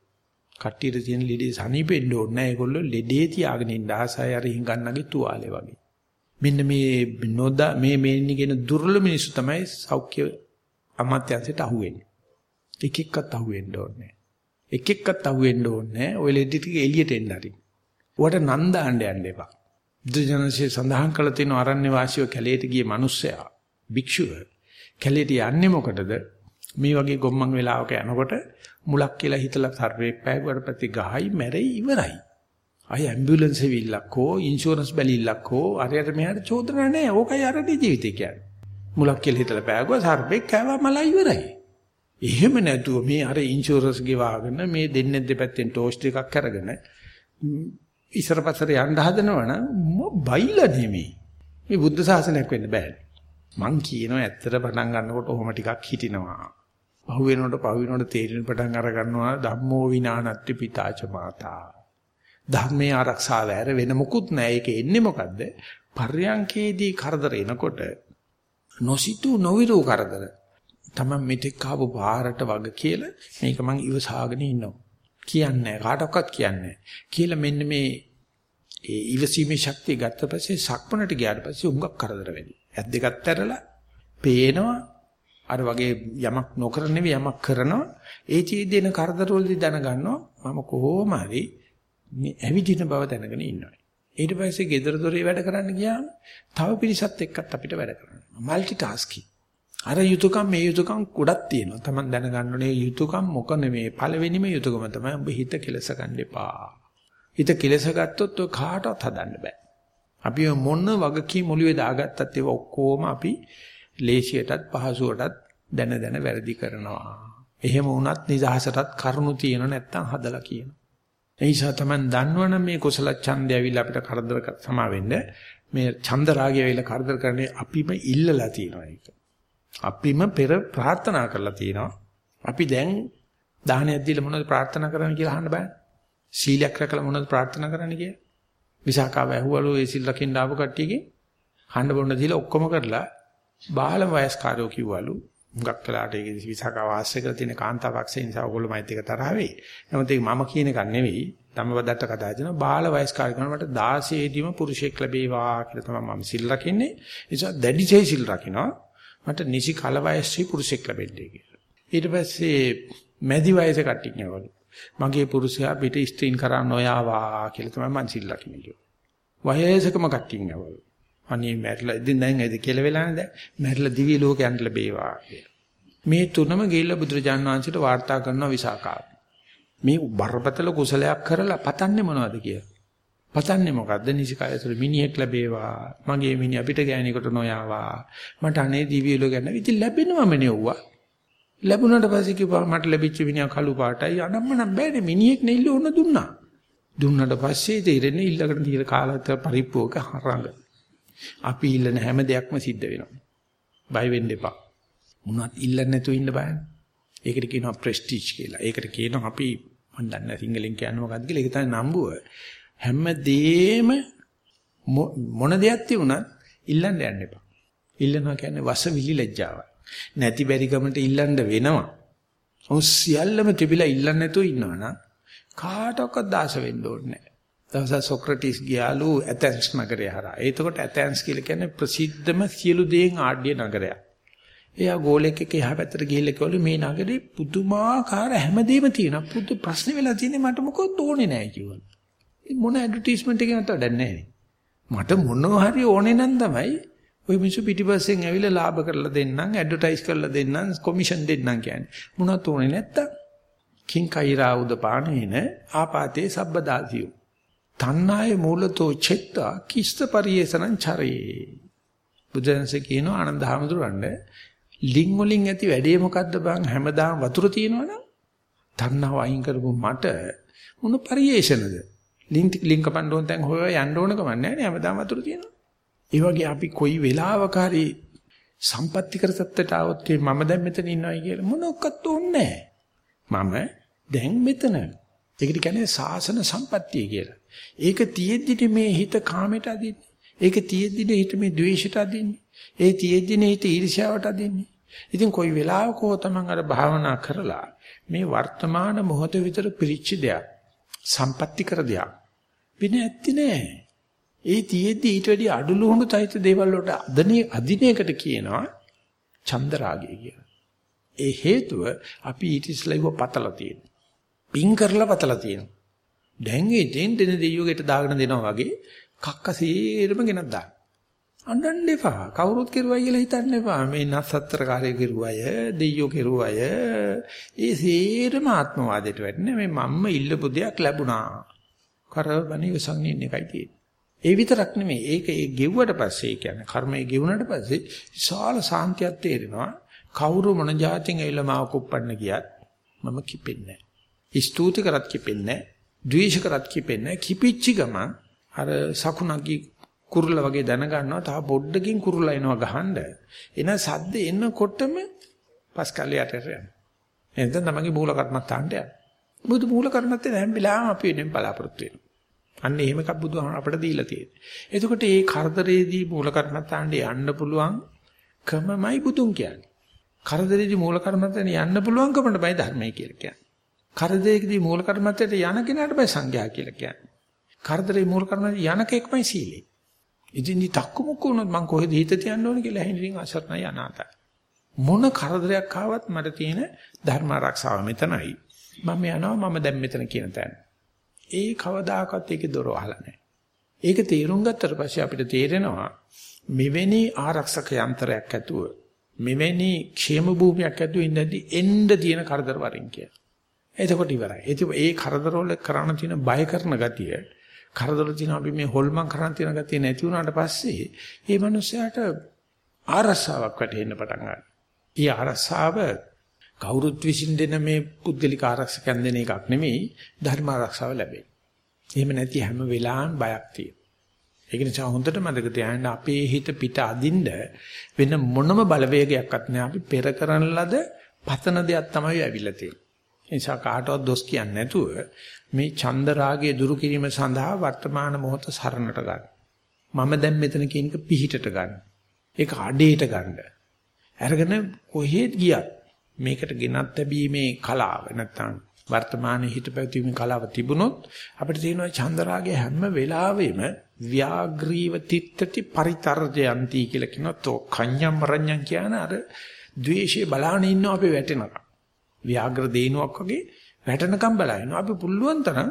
Speaker 1: කට්ටියට තියෙන ලෙඩේ සනීපෙන්න ඕනේ නැහැ ඒගොල්ලෝ ලෙඩේ තියාගෙන ඉන්න ආසය අර හිඟන්නගේ තුවාලේ වගේ මෙන්න මේ නොදා මේ මේනි කියන දුර්ලභ මිනිස්සු තමයි සෞඛ්‍ය අමාත්‍යංශයට අහුවෙන්නේ එක එක්කත් අහුවෙන්න ඕනේ. එක එක්කත් අහුවෙන්න ඕනේ. ඔය ලෙඩ ටික එළියට එන්න හරි. උවට නන් දාන්න යන්න එපා. බුදුජනසී සඳහන් කළ තියෙන අරණ්‍ය වාසියෝ කැලේට ගිය මිනිස්සයා භික්ෂුව කැලේට යන්නේ මොකටද? මේ වගේ ගොම්මන් වෙලාවක යනකොට මුලක් කියලා හිතලා සර්වේ පෑගුවට ප්‍රති ගහයි මැරෙයි ඉවරයි. අය ඇම්බියුලන්ස් එවිල්ලක් හෝ ඉන්ෂුරන්ස් බැලිල්ලක් හෝ අරයට මෙහාට චෝදනා නැහැ. ඕකයි අරගේ ජීවිතය කියන්නේ. මුලක් කියලා හිතලා පෑගුවා සර්වේ කෑවා මලයි ඉවරයි. එහෙම නැතුව මේ අර ඉන්ෂුරන්ස් ගෙවාගෙන මේ දෙන්නේ දෙපැත්තෙන් ටෝස් ටිකක් අරගෙන ඉස්සරපස්සට යන්න හදනවනම් බයිලා නෙමෙයි. මේ බුද්ධ ශාසනයක් වෙන්න බෑ. මං කියනවා ඇත්තට පටන් ගන්නකොට ඔහොම ටිකක් හිටිනවා. පහු වෙනකොට පහු වෙනකොට තේරෙන පටන් අර ගන්නවා ධම්මෝ විනානත්ති පිතාච මාතා. ධර්මයේ ආරක්ෂාව ඇර වෙන මොකුත් නැහැ. ඒක එන්නේ මොකද්ද? පර්යංකේදී කරදර එනකොට නොසිතූ නොවිරු කරදර තමන් මෙතෙක් ආපු පාරට වග කියලා මේක මං ඉවසාගෙන ඉන්නවා. කියන්නේ කාටවත් කියන්නේ කියලා මෙන්න මේ ඒ ඉවසීමේ ශක්තිය ගත්ත පස්සේ සක්මනට ගියාට පස්සේ උඟක් කරදර වෙන්නේ. ඇස් දෙකත් ඇරලා පේනවා අර වගේ යමක් නොකර නෙවෙයි යමක් කරනවා. ඒ චීදෙන කරදරවලදී දැනගන්නවා මම කොහොම හරි මේ ඇවිදින බව දැනගෙන ඉන්නවා. ඊට පස්සේ gedara dore වැඩ කරන්න ගියාම තව පිරිසත් එක්කත් අපිට වැඩ කරන්න. Multitasking. අර යුතුයකම් මේ යුතුයකම් ගොඩක් තියෙනවා. Taman දැනගන්න ඕනේ යුතුයකම් මොක නෙමේ. පළවෙනිම යුතුයකම තමයි ඔබ හිත කෙලස ගන්න එපා. හිත කෙලස ගත්තොත් ඔය කාටවත් හදන්න බෑ. අපි මොන වගකීම් ඔළුවේ දාගත්තත් ඒවා ඔක්කොම අපි ලේසියටත් පහසුවටත් දැන දැන වැරදි කරනවා. එහෙම වුණත් නිදහසටත් කරුණු තියෙන නැත්තම් හදලා කියනවා. ඒ නිසා තමයි දන්නවනම් මේ කුසල ඡන්දය ඇවිල්ලා අපිට කරදර සමා වෙන්න මේ ඡන්ද රාගය ඇවිල්ලා කරදර කරන්නේ අපිම ඉල්ලලා තියෙනවා ඒක. අපිම පෙර ප්‍රාර්ථනා කරලා තියෙනවා. අපි දැන් දාහනයක් දීලා මොනවද ප්‍රාර්ථනා කරන්න කියලා අහන්න බෑ. සීලයක් රැකලා මොනවද ප්‍රාර්ථනා කරන්න කියලා. විසාකාව ඇහුවලු ඒ සිල් රකින්න ආපු කට්ටියගෙන් හඬ බොන්න දීලා ඔක්කොම කරලා බාල වයස්කාරයෝ කිව්වලු හුඟක් වෙලාට ඒක විසාකාව ආශ්‍රය කරලා තියෙන කාන්තාවක්සේ නිසා ඔයගොල්ලෝ මයිත් එක තරහ වෙයි. නමුත් ඒක මම කියන එකක් නෙවෙයි. ධම්මපදත්ත කතා කරන බාල වයස්කාරය කරන මට 16 දීම පුරුෂයෙක් ලැබේවා කියලා තමයි මම සිල් රකින්නේ. ඒ නිසා දැඩිචේ සිල් රකින්නවා. මට නිසි කල වයසේ පුරුෂයෙක් ලැබෙන්නේ කියලා. ඊට පස්සේ මැදි වයසේ කට්ටිය කියනවලු. මගේ පුරුෂයා පිට ස්ත්‍රීන් කරා නොයාවා කියලා තමයි මං සිල් ලකින්නේ. වයසකම කට්ටිය නවල. අනේ මැරිලා ඉතින් දැන් ඇයිද කියලා වෙලා නැද? මැරිලා දිවි ලෝකයන්ට ලැබේවා කියලා. මේ තුනම ගිහිල්ලා බුදුරජාණන් වහන්සේට වාර්තා කරනවා විසාකාව. මේ බරපතල කුසලයක් කරලා පතන්නේ මොනවද කියලා. පතන්නේ මොකද්ද? නිසිකායතර මිනිහෙක් ලැබේවා. මගේ මිනිහ අපිට ගෑණිකට නොයාවා. මට අනේ දිවි ලෝකයන් ඉතින් ලැබෙනවම නෙව්වා. ලැබුණාට පස්සේ කිව්වා මට ලැබිච්ච මිනිහා කළු පාටයි අනම්මනම් බෑනේ මිනිහෙක් නෙල්ල ඕන දුන්නා. දුන්නාට පස්සේ තීරෙන්නේ ඊළඟට තීර කාලත පරිප්පුවක හරඟ. අපි ඉල්ලන හැම දෙයක්ම සිද්ධ වෙනවා. බය වෙන්න එපා. මොනවත් ඉල්ලන්නේ නැතුව ඉන්න බෑනේ. ඒකට කියනවා ප්‍රෙස්ටිජ් කියලා. ඒකට කියනවා අපි මම දන්නේ සිංහලෙන් කියන්නේ මොකක්ද කියලා. ඒක තමයි නම්බුව. හැම දෙෙම මොන දෙයක් තියුණත් ඉල්ලන්න යන්න එපා. ඉල්ලනවා කියන්නේ වස විලි ලැජ්ජාවයි. නැති බැරි කමට ඉල්ලන්න වෙනවා. ඔව් සියල්ලම තිබිලා ඉල්ලන්නේ නැතුව ඉන්නවනම් කාටවත් දාස වෙන්න ඕනේ නැහැ. දවසක් සොක්‍රටිස් ගියාලු ඇතැන්ස් නගරය හරහා. එතකොට ඇතැන්ස් කියලා කියන්නේ ප්‍රසිද්ධම සියලු දේන් ආඩ්‍ය නගරයක්. එයා ගෝලෙක් එක්ක එහා පැත්තට ගිහිල්ලා කිව්වලු මේ නගරේ පුදුමාකාර හැමදේම තියෙනවා. පුදු ප්‍රශ්නේ වෙලා තියෙන්නේ මට මොකද ඕනේ නැහැ කිව්වලු. මොන ඇඩ්වර්ටයිස්මන්ට් එකකින් අත වැඩක් නැහැ මට මොනවා හරි ඕනේ නම් තමයි ওই මිනිස්සු පිටිපස්සෙන් ඇවිල්ලා ලාභ කරලා දෙන්නම් ඇඩ්වර්ටයිස් කරලා දෙන්නම් කොමිෂන් දෙන්නම් කියන්නේ. මොනවත් ඕනේ නැත්තම් කිං කෛරා උදපානේන ආපාතේ සබ්බදාසියු. තණ්හාය මූලතෝ චෙත්තා කිස්ත පරියේසනං චරේ. බුදුන්සේ කියනවා ආනන්ද හැමතුරන්න ලිං වලින් ඇති වැඩේ මොකද්ද බං හැමදාම වතුර තියෙනවනම් තණ්හාව අයින් කරපු මට මොන පරියේෂණද ලිං ලිං කපන්න ඕන තැන් හොය යන්න ඕන කම නැහැ නේ හැමදාම වතුර තියෙනවා ඒ වගේ අපි කොයි වෙලාවක හරි සම්පත්‍ති කර සත්‍යයට આવොත් මම දැන් මෙතන ඉන්නවයි කියලා මොනක්වත් ඕනේ මම දැන් මෙතන. ඒකට කියන්නේ සාසන සම්පත්තිය කියලා. ඒක තියෙද්දි මේ හිත කාමයට අදින්නේ. ඒක තියෙද්දි හිත මේ ද්වේෂයට අදින්නේ. ඒ තියෙද්දි හිත ඊර්ෂ්‍යාවට අදින්නේ. ඉතින් කොයි වෙලාවක හෝ තමන් අර භාවනා කරලා මේ වර්තමාන මොහොත විතර පිරිච්ච දෙයක් සම්පත්‍ති කර දෙයක් වෙන ඇත්ති නෑ. ඒ තියෙද්දි ඊට වැඩි අඩු ලුහුණු තයිත දේවල් වලට අදනේ අදිනේකට කියනවා චන්දරාගය කියලා. ඒ හේතුව අපි ඊට ඉස්සෙල්ලාව පතලා තියෙනවා. පිං කරලා පතලා තියෙනවා. දැන් ඉතින් දෙන දෙයියෝගෙට දාගෙන දෙනවා වගේ කක්ක සීරම ගෙනත් දාන්න. අඬන්න එපා. කවුරුත් කෙරුවයි කියලා හිතන්න එපා. මේ නස්සත්තරකාරයෝ කෙරුවය, දෙයියෝ කෙරුවය. ඒ සීරම ආත්මවාදයට වැටෙන්නේ මේ මම්ම ඉල්ලපු දෙයක් ලැබුණා. කරවණි වසන්නේ එකයි තියෙන්නේ. ඒ විතරක් නෙමෙයි ඒක ඒ ගෙව්වට පස්සේ කියන්නේ කර්මයේ ගෙවුනට පස්සේ විශාල සාන්තියක් තේරෙනවා කවුරු මොන જાතින් ඇවිල්ලා මාව කුප්පන්න ගියත් මම කිපෙන්නේ නැහැ ස්තුති කරත් කිපෙන්නේ නැහැ ද්වේෂ කරත් කිපෙන්නේ නැහැ කිපිච්ච ගමන් අර සකුණක්ගේ කුරුල්ල වගේ දැනගන්නවා තව පොඩ්ඩකින් කුරුල්ලා එනවා ගහන්න එන සද්ද එනකොටම පස්කල්ලියට යනවා එතෙන් තමන්ගේ මූල කර්මත්තාන්ට යනවා බුදු මූල කර්මත්තේ හැම වෙලාවෙම අපි වෙනින් බලාපොරොත්තු වෙනවා අන්න එහෙම එකක් බුදුහාම අපිට දීලා තියෙන්නේ. එතකොට මේ කරදරේදී මූල කර්මත්තාන්ට යන්න පුළුවන් කමමයි බුදුන් කියන්නේ. කරදරේදී මූල කර්මත්තාන්ට යන්න පුළුවන් කමටමයි ධර්මය කියලා කියන්නේ. කරදරේදී මූල කර්මත්තාන්ට යන කෙනාටමයි සංඝයා කියලා කියන්නේ. කරදරේ මූල කර්මත්තාන්ට යන කෙක්මයි සීලේ. ඉතින් මේ තක්කු මුක්ක වුණොත් මං කොහෙද හිත තියන්න ඕන කියලා ඇහින් ඉතින් අසරණයි අනාතයි. මොන කරදරයක් ආවත් මට තියෙන ධර්ම ආරක්ෂාව මෙතනයි. මම යනවා මම දැන් මෙතන කියන තැන. ඒ කවදාකවත් ඒකේ දොර වහලා නැහැ. ඒක තේරුම් ගත්තට පස්සේ අපිට තේරෙනවා මෙවැනි ආරක්ෂක යන්ත්‍රයක් ඇතුව මෙවැනි ക്ഷേම භූමියක් ඇතුව ඉඳදී එන්න තියෙන කරදර වරින් කියලා. එතකොට ඉවරයි. ඒ කරදරවල කරණ තියෙන බය කරන ගතිය කරදර තියෙන අපි මේ හොල්මන් කරන් තියෙන ගතිය නැති වුණාට පස්සේ මේ මිනිස්යාට ආරස්සාවක් වැටෙන්න පටන් ගන්නවා. ඊ ආරස්සාව කවුරුත් විසින් දෙන මේ පුද්ගලික ආරක්ෂකයන් දෙන එකක් නෙමෙයි ධර්ම ආරක්ෂාව ලැබෙන්නේ. එහෙම නැති හැම වෙලාවෙම බයක් තියෙනවා. ඒක නිසා හොඳට මතක තියාගන්න අපේ හිත පිට අදින්න වෙන මොනම බලවේගයක්වත් නැහැ. අපි පෙර කරන ලද පතන දෙයක් තමයි ඇවිල්ලා තියෙන්නේ. ඒ නිසා කාටවත් දොස් කියන්නේ නැතුව මේ චන්ද රාගයේ දුරු කිරීම සඳහා වර්තමාන මොහොත සරණට ගන්න. මම දැන් මෙතන කියන එක පිහිටට ගන්න. ඒක අඩේට ගන්න. අරගෙන කොහෙත් ගියත් මේකට ගෙනත් ලැබීමේ කලාව නැත්තම් වර්තමානයේ හිත පැවතීමේ කලාව තිබුණොත් අපිට තියෙනවා චන්දරාගය හැම වෙලාවෙම ව්‍යාග්‍රීව තිත්තති පරිතරජයන්ති කියලා කියනවා තෝ කඤ්ඤම් රඤ්ඤම් කියන අර ද්වේෂයේ බලාන ඉන්නවා අපි වැටෙනවා ව්‍යාග්‍ර දේනුවක් වගේ වැටෙනකම් බලනවා අපි පුළුවන් තරම්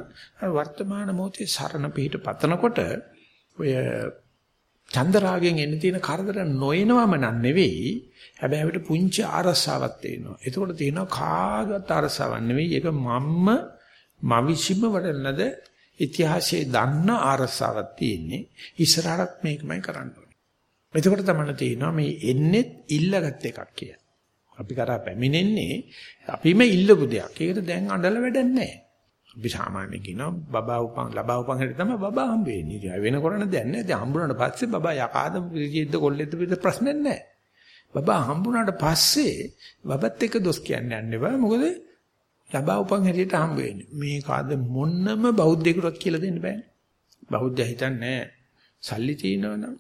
Speaker 1: වර්තමාන මොහොතේ සරණ පිහිට පතනකොට ඔය චන්දරාගෙන් එන්න තියෙන කරදර නොයනවම නන් නෙවෙයි. හැබැයි අපිට පුංචි ආරස්සාවක් තියෙනවා. එතකොට තියෙනවා කාගවත් ආරස්සාවක් නෙවෙයි. ඒක මම්ම මවිසිම වඩලනද ඉතිහාසයේ දන්න ආරස්සාවක් තියෙන්නේ. ඉස්සරහට මේකමයි කරන්න ඕනේ. එතකොට තමයි තියෙනවා මේ එන්නේ ඉල්ලගත් එකක් කියලා. අපි කරා පැමිණෙන්නේ අපිම ඉල්ලපු දෙයක්. ඒකට දැන් අඬල වැඩක් නැහැ. අපි සාමාන්‍යයෙන් කියනවා බබා උපන් ලබා උපන් හැටි තමයි බබා හම්බ වෙන්නේ. ඉතින් වෙන කරණ දැන් නැහැ. දැන් හම්බුනාට පස්සේ බබා යකාද පිළිජෙද්ද කොල්ලෙද්ද පිට ප්‍රශ්නයක් නැහැ. බබා හම්බුනාට පස්සේ බබත් එක්ක දොස් කියන්න යන්න එපා. මොකද ලබා උපන් හැටියට හම්බ වෙන්නේ. මේක අද මොන්නම බෞද්ධයෙකුට කියලා දෙන්න බෑනේ. බෞද්ධය හිතන්නේ සල්ලි තියෙනවනම්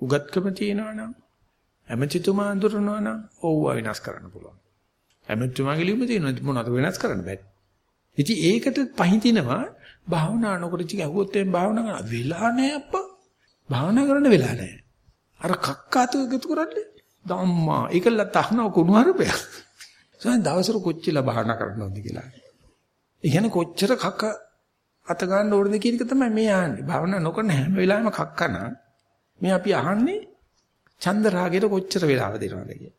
Speaker 1: උගත්කම තියෙනවනම් ඇමතිතුමා අඳුරනවනම් ඕව විනාශ කරන්න පුළුවන්. ඇමතිතුමාගේ ලියුම තියෙනවා මොනවද වෙනස් කරන්න බෑ. ඉතින් ඒකට පහඳිනවා භාවනා නොකරච්ච ගැහුවොත් එම් භාවනා කරන වෙලා නැහැ අප්පා. භාවනා කරන්න වෙලා නැහැ. අර කක්කාතු එකතු කරන්නේ ධම්මා. ඒකල තහනව කුණුහරුපය. සයන් දවසට කොච්චිලා භාවනා කරනවද කියලා. ඒ කියන්නේ කොච්චර කක්ක අත ගන්න ඕනද කියන එක තමයි මේ ආන්නේ. භාවනා නොකරන හැම වෙලාවෙම කක්කන මේ අපි අහන්නේ චන්ද රාගයට කොච්චර වෙලාව දෙනවද කියලා.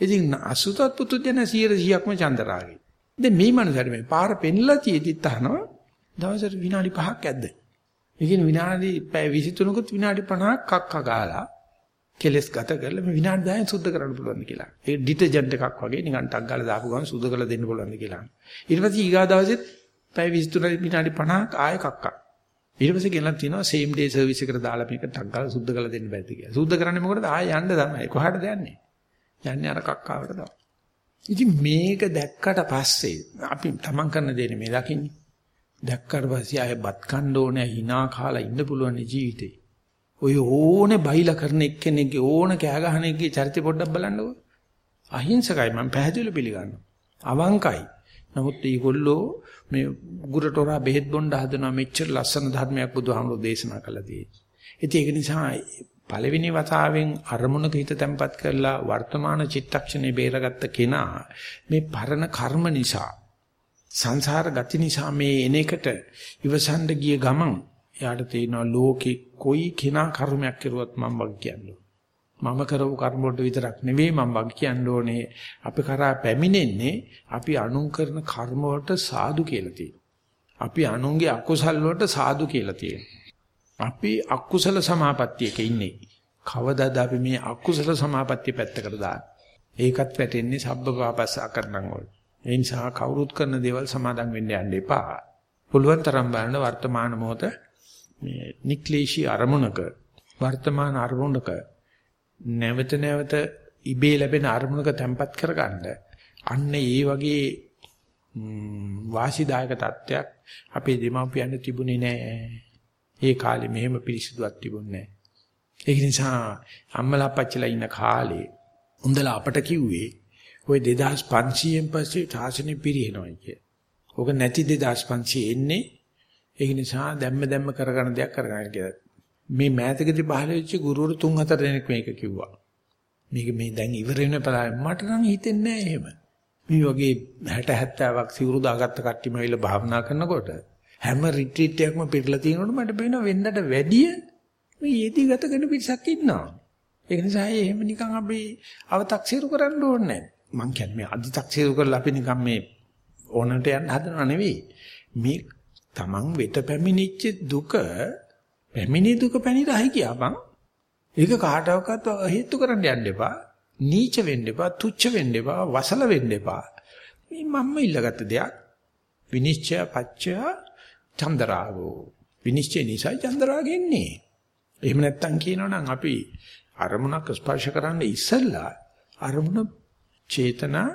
Speaker 1: ඉතින් අසුතත් පුතු දෙන 100%ක්ම චන්ද රාගේ. දැන් මේ මනුස්සයාට මේ පාර පෙන්ලා තියෙද්දිත් අහනවා දවසට විනාඩි 5ක් ඇද්ද? ඒ කියන්නේ විනාඩි පැය 23කුත් විනාඩි 50ක් කක්ක ගාලා කෙලස් ගත කරලා මේ විනාඩි 10න් සුද්ධ කරන්න පුළුවන්ද කියලා. ඒ ඩිටර්ජන්ට් එකක් වගේ නිකන් ටක් ගාලා දාපු ගමන් සුද්ධ කරලා දෙන්න පුළුවන්ද කියලා. ඊට පස්සේ ඊගා දවසෙත් පැය 23 විනාඩි 50ක් ආයෙ කක්ක. ඊට පස්සේ ගෙනලා තිනවා same day service එකට දාලා මේක ටක් ගාලා සුද්ධ කරලා දෙන්න බැද්ද කියලා. සුද්ධ කරන්නේ මොකටද? ආයෙ යන්න තමයි. කොහාටද යන්නේ? යන්නේ අර කක්කාවට තමයි. ඉතින් මේක දැක්කට පස්සේ අපි තමන් කරන දේ මේ දකින්නේ. දැක්කට පස්සේ ආයෙ බත් කන්න ඕනේ hina කාලා ඉන්න පුළුවන් ජීවිතේ. ඔය ඕනේ බයිලා කරන එක්කෙනෙක්ගේ ඕන කෑ ගහන එකේ චරිතය පොඩ්ඩක් බලන්නකෝ. අහිංසකයි මම පැහැදිලිව පිළිගන්නවා. අවංකයි. නමුත් මේගොල්ලෝ මේ ගුරටෝරා බෙහෙත් බොන්න හදනවා මෙච්චර ලස්සන ධර්මයක් බුදුහාමුදුරෝ දේශනා කළා තියෙන්නේ. ඉතින් ඒක නිසා පළවෙනි වතාවෙන් අරමුණක හිත තැම්පත් කරලා වර්තමාන චිත්තක්ෂණේ බේරගත්ත කෙනා මේ පරණ කර්ම නිසා සංසාර ගති නිසා මේ එන එකට ඉවසන්න ගිය ගමන් එයාට තේනවා ලෝකේ කොයි කෙනා කර්මයක් කරුවත් මම වග කියන්නේ මම කරපු කර්ම වලට විතරක් නෙවෙයි මම වග කියන්න ඕනේ අපි කරා පැමිණෙන්නේ අපි අනුන් කරන කර්ම වලට සාදු කියලා තියෙනවා අපි අනුන්ගේ අකුසල් වලට සාදු කියලා තියෙනවා අපි අකුසල සමාපත්තියක ඉන්නේ. කවදාද අපි මේ අකුසල සමාපත්තිය පැත්තකට දාන්නේ? ඒකත් වැටෙන්නේ සබ්බ පාපස්ස අකරණම් වල. ඒ නිසා කවුරුත් කරන දේවල් සමාදම් වෙන්න යන්න එපා. පුළුවන් තරම් බලන්න වර්තමාන මොහොත මේ නික්ලේශී අරමුණක වර්තමාන අරමුණක නැවත නැවත ඉබේ ලැබෙන අරමුණක තැම්පත් කරගන්න. අන්න ඒ වගේ වාසිදායක තත්ත්වයක් අපේ දෙමාපියන් තිබුණේ නැහැ. ඒ කාලේ මෙහෙම පිරිසිදුවක් තිබුණේ නැහැ. ඒක නිසා අම්මලා අපච්චිලා ඉන්න කාලේ උන්දලා අපට කිව්වේ ওই 2500න් පස්සේ ශාසනය පිරිනවයි කිය. ඕක නැති 2500 එන්නේ ඒක නිසා දැම්ම දැම්ම කරගන්න දෙයක් කරගන්න කියලා. මේ මෑතකදී පහළ වෙච්ච ගුරුවරු තුන් හතර දෙනෙක් මේක කිව්වා. මේක මේ දැන් ඉවර වෙන මට නම් හිතෙන්නේ නැහැ එහෙම. මේ වගේ 60 70ක් සිවුරු දාගත්ත කට්ටියම ඇවිල්ලා භාවනා කරනකොට හැම රිට්‍රීට් එකක්ම පිටලා තියෙනකොට මට පේනවා වෙන්නට වැඩිය මේ යෙදී ගත කරන පිරිසක් ඉන්නවා. ඒක නිසා එහෙම නිකන් අපි අව탁සිරු කරන්න ඕනේ නැහැ. මං කියන්නේ මේ අදි탁සිරු කරලා අපි නිකන් මේ ඕනට යන්න හදනව නෙවෙයි. මේ Taman වෙත පැමිණිච්ච දුක පැමිණි දුක පැනිරහයි කියපන්. ඒක කාටවත් හේතු කරන්න යන්න එපා. නීච වෙන්න එපා, තුච්ච වෙන්න එපා, වසල වෙන්න එපා. මේ මම්ම ඉල්ලගත්ත දෙයක්. විනිශ්චය පච්චය චන්දරාගෝ. විනිශ්චය නිසා චන්දරාගෙන්නේ. එහෙම නැත්තම් කියනවනම් අපි අරමුණක් ස්පර්ශ කරන්න ඉස්සෙල්ලා අරමුණ චේතනා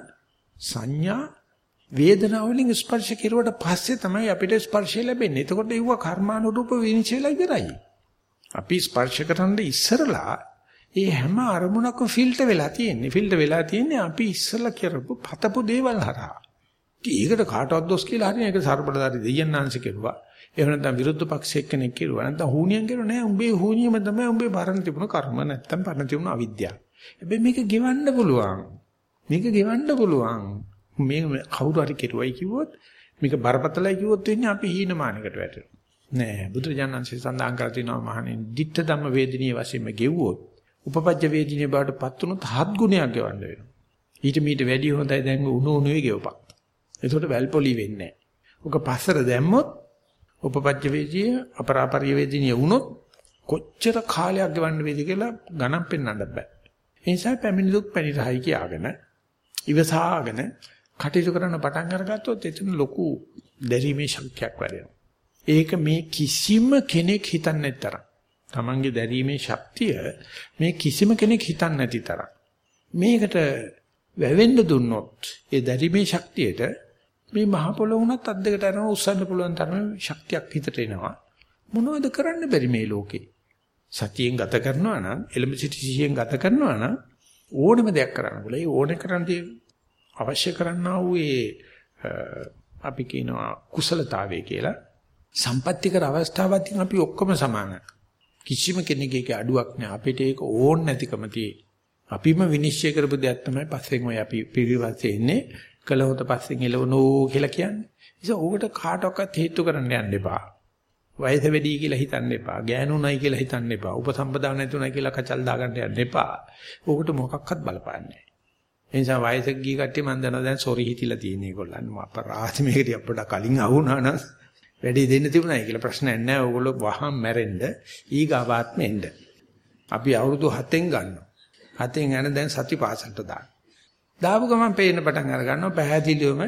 Speaker 1: සංඥා වේදනාව වලින් ස්පර්ශ කෙරුවට පස්සේ තමයි අපිට ස්පර්ශය ලැබෙන්නේ. එතකොට ඒව කර්මානුරූප විනිශ්චයලා ඉවරයි. අපි ස්පර්ශ කරන්න ඉස්සරලා ඒ හැම අරමුණක්ම ෆිල්ටර් වෙලා තියෙන්නේ. ෆිල්ටර් වෙලා තියෙන්නේ අපි ඉස්සලා කරපු පතපු දේවල් හරහා. ඒකට කාටවත් දොස් කියලා හරිනේ ඒක සර්බලදාරි දෙයයන්ාංශ කෙරුවා. එහෙම නැත්නම් විරුද්ධ පක්ෂයක කෙනෙක් කෙරුවා. නැත්නම් හුනියන් කෙරුවා නෑ. උඹේ හුනියම තමයි උඹේ පරණ තිබුණ කර්ම නැත්නම් පරණ තිබුණ අවිද්‍යාව. හැබැයි මේක ගෙවන්න පුළුවන්. මේක ගෙවන්න පුළුවන්. මේ කවුරු හරි කෙරුවයි කිව්වොත් මේක බරපතලයි කිව්වොත් වෙන්නේ අපි හීනමානකට වැටෙනවා. නෑ බුදුරජාණන්සේ සඳහන් කර තිනවා මහණෙනි ditta ධම්ම වේදිනිය වශයෙන්ම ගෙව්වොත් උපපජ්ජ වේදිනිය බවට පත් වුණොත් හත් ගුණයක් ගෙවන්න වෙනවා. ඊට මීට වැඩි හොඳයි දැන් උණු උණුවේ ගෙවපක්. එතකොට වැල්පොලි වෙන්නේ නෑ. ඔක පස්සර දැම්මොත් උපපජ්ජ වේදිය අපරාපරිය වේදිනිය වුණොත් කොච්චර කාලයක් ගෙවන්න වේද කියලා ගණන් පෙන්වන්න බෑ. ඒ නිසා පැමිණි දුක් පැනිරහයි කියාගෙන ඉවසාගෙන කටයුතු කරන්න පටන් අරගත්තොත් එතන ලොකු දැරීමේ ශක්තියක් වැඩෙනවා. ඒක මේ කිසිම කෙනෙක් හිතන්නේ නැතරම්. Tamange දැරීමේ ශක්තිය මේ කිසිම කෙනෙක් හිතන්නේ නැති තරම්. මේකට වැවෙන්න දුන්නොත් ඒ දැරීමේ ශක්තියට මේ මහ පොළොව උනත් අත් දෙකට අරන උස්සන්න පුළුවන් තරම ශක්තියක් හිතට එනවා. මොනවද කරන්න බැරි මේ ලෝකේ? සතියෙන් ගත කරනවා නම් එලෙම සිටි සිහියෙන් ගත කරනවා නම් ඕනෙම දෙයක් කරන්න පුළුවන්. ඒ ඕනේ කරන්න අවශ්‍ය කරන්නා වූ ඒ අපි කියනවා කුසලතාවය කියලා සම්පත්‍තිකර අවස්ථාවකින් අපි ඔක්කොම සමානයි. කිසිම කෙනෙකුගේ අඩුවක් නෑ. අපිට ඒක ඕන් නැතිකම තියෙන්නේ. අපිම විනිශ්චය කරපු දෙයක් තමයි පස්සෙන් ඔය අපි පිළිවෙස්සේ ඉන්නේ කළහොත පස්සෙන් එළවනෝ කියලා කියන්නේ. ඉතින් ඕකට කාටවත් හේතු කරන්න යන්න එපා. වයස වැඩි කියලා හිතන්න එපා. ගෑනුණයි කියලා හිතන්න එපා. උපසම්පදා නැතුණයි කියලා කචල් දාගන්න යන්න එපා. ඕකට මොකක්වත් බලපාන්නේ ඒ නිසා වයසක ගිය කට්ටිය මන් දන්නවා දැන් සොරි හිතිලා තියෙන ඒගොල්ලන් අපරාධ මේකට අපට කලින් අහුණා නම් වැඩි දෙන්න තිබුණායි කියලා ප්‍රශ්නයක් නැහැ. ඕගොල්ලෝ වහම් මැරෙන්න ඊගාවාත්මෙ එන්න. අපි අවුරුදු 7න් ගන්නවා. 7න් යන දැන් සති පාසලට දාන්න. දාපු ගමන් පේන්න පටන් අර ගන්නවා පැහැදිලිවම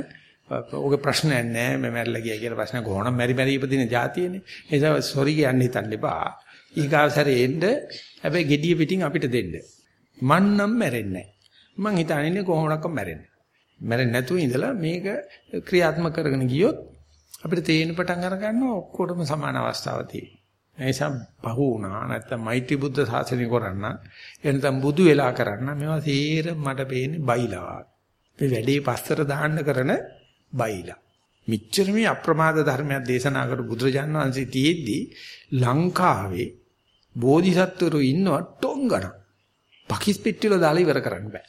Speaker 1: ඔගේ ප්‍රශ්නයක් නැහැ මම මැරිලා ගියා කියලා ප්‍රශ්න කොහොමද මැරි මැරි ඉපදින જાතියනේ. ඒ නිසා සොරි කියන්න හිතන්න එපා. ඊගාවසරේ එන්න හැබැයි gediya පිටින් අපිට දෙන්න. මන් නම් මැරෙන්නේ නැහැ. මං හිතන්නේ කොහොමඩක්ක මැරෙන්නේ. මැරෙන්නේ නැතුව ඉඳලා මේක ක්‍රියාත්මක කරගෙන ගියොත් අපිට තේින්න පටන් අර ගන්නවා ඔක්කොටම සමාන අවස්ථාවක් තියෙනවා. ඒ නිසා පහු වුණා නැත්නම් මෛත්‍රී බුද්ධ ශාසනය කරන්න එනතම් බුදු වෙලා කරන්න මේවා සීර මට පේන්නේ බයිලා. මේ වැඩේ පස්සට දාන්න කරන බයිලා. මිච්ඡර මේ අප්‍රමාද ධර්මයක් දේශනා කරු බුදුරජාණන් වහන්සේ තියෙද්දී ලංකාවේ බෝධිසත්වරු ඉන්නවා ටොංගන. පකිස් පෙට්ටිවල දාලා ඉවර කරන්න බෑ.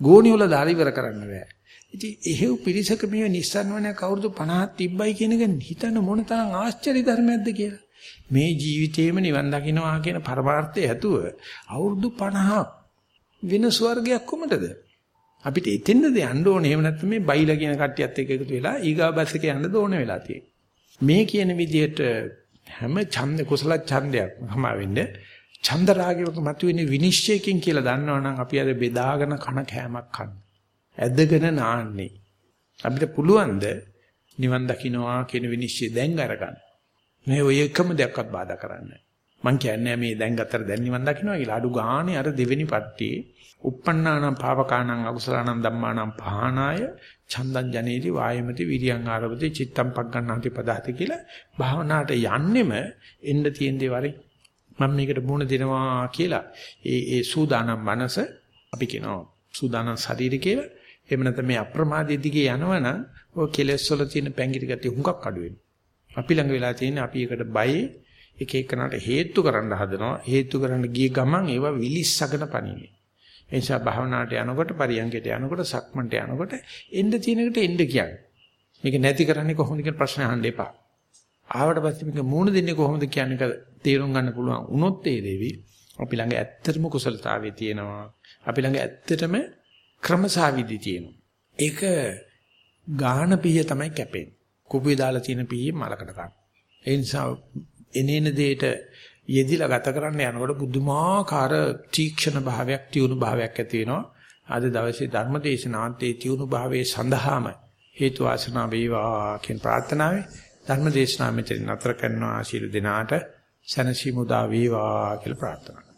Speaker 1: ගෝණි වල දාලා ඉවර කරන්න බෑ. ඉතින් එහෙව් පිරිසක මේ නිස්සන්වනයක් අවුරුදු 50ක් තිබ්බයි කියන එක හිතන මොන තරම් ආශ්චර්ය ධර්මයක්ද කියලා. මේ ජීවිතේම නිවන් දකින්නවා කියන පරමාර්ථය ඇතුව අවුරුදු 50ක් වෙන ස්වර්ගයක් කොමටද? අපිට එතෙන්ද යන්න ඕනේ. එහෙම නැත්නම් මේ බයිලා කියන කට්ටියත් එක්ක එකතු වෙලා ඊගා බස් එක යන්න ඕන වෙලා තියෙන්නේ. මේ කියන විදිහට හැම ඡන්ද කුසල ඡන්දයක් හම වෙන්නේ ඡන්ද රාගයක මතුවෙන විනිශ්චයකින් කියලා දන්නවනම් අපි අද බෙදාගෙන කන කෑමක් කන්න. ඇදගෙන නාන්නේ. අපිට පුළුවන් ද නිවන් දකින්නවා කියන විනිශ්චය දැන් අරගන්න. මේ ඔය එකම දෙයක්වත් බාධා කරන්නේ මං කියන්නේ මේ දැන් ගතර දැන් නිවන් දකින්නවා කියලා අඩු ගානේ අර දෙවෙනි පට්ටියේ uppannānaṁ pāvakānaṁ akusalaṇaṁ dhammānaṁ pāhānāය චන්දං ජනේති වායමති විරියං ආරවති චිත්තම් පග්ගණ්ණාති පදාති කියලා භාවනාවට යන්නෙම එන්න තියෙන දේ වරේ මම මේකට මුණ දෙනවා කියලා ඒ ඒ සූදානම් මනස අපි කියනවා සූදානම් ශරීරය කියලා එහෙම නැත්නම් මේ අප්‍රමාදයේ දිගේ යනවනම් ඔය කෙලෙස් වල තියෙන පැංගිරි ගතිය හුඟක් අඩු වෙනවා. අපි ළඟ වෙලා තියෙන්නේ අපි එකට බයේ එක එකනට හේතු කරන්න හදනවා. හේතු කරන්න ගිය ගමන් ඒවා විලිස්සගෙන පනින්නේ. ඒ නිසා භාවනාවට යනකොට පරියන්කයට යනකොට සක්මන්ට යනකොට එන්න තියෙනකට එන්න කියන්නේ. මේක නැති කරන්නේ කොහොමද කියන ප්‍රශ්න අහන්න එපා. ආවට පස්සේ මේක මූණ දෙන්නේ කොහොමද කියන එක තේරුම් ගන්න පුළුවන්. උනොත් ඒ දෙවි අපි ළඟ ඇත්තටම කුසලතාවයේ තියෙනවා. අපි ළඟ ඇත්තටම ක්‍රමසාවිදි තියෙනවා. ඒක ගාහන පීය තමයි කැපෙන්නේ. කුපුවේ දාලා තියෙන පීයේ මලකට ගන්න. ඒ නිසා එනේන දෙයට යෙදිලා ගත කරන්න යනකොට බුදුමාකාර තීක්ෂණ භාවයක්, තියුණු භාවයක් ඇති වෙනවා. අද දවසේ ධර්මදේශනාන්ත ඒ තියුණු භාවයේ සඳහාම හේතු වාසනා වේවා කියන ප්‍රාර්ථනාවයි ධර්මදේශනා මෙතන නතර කරනවා ආශිර්වාද දෙනාට සනසි මුදා වේවා කියලා ප්‍රාර්ථනා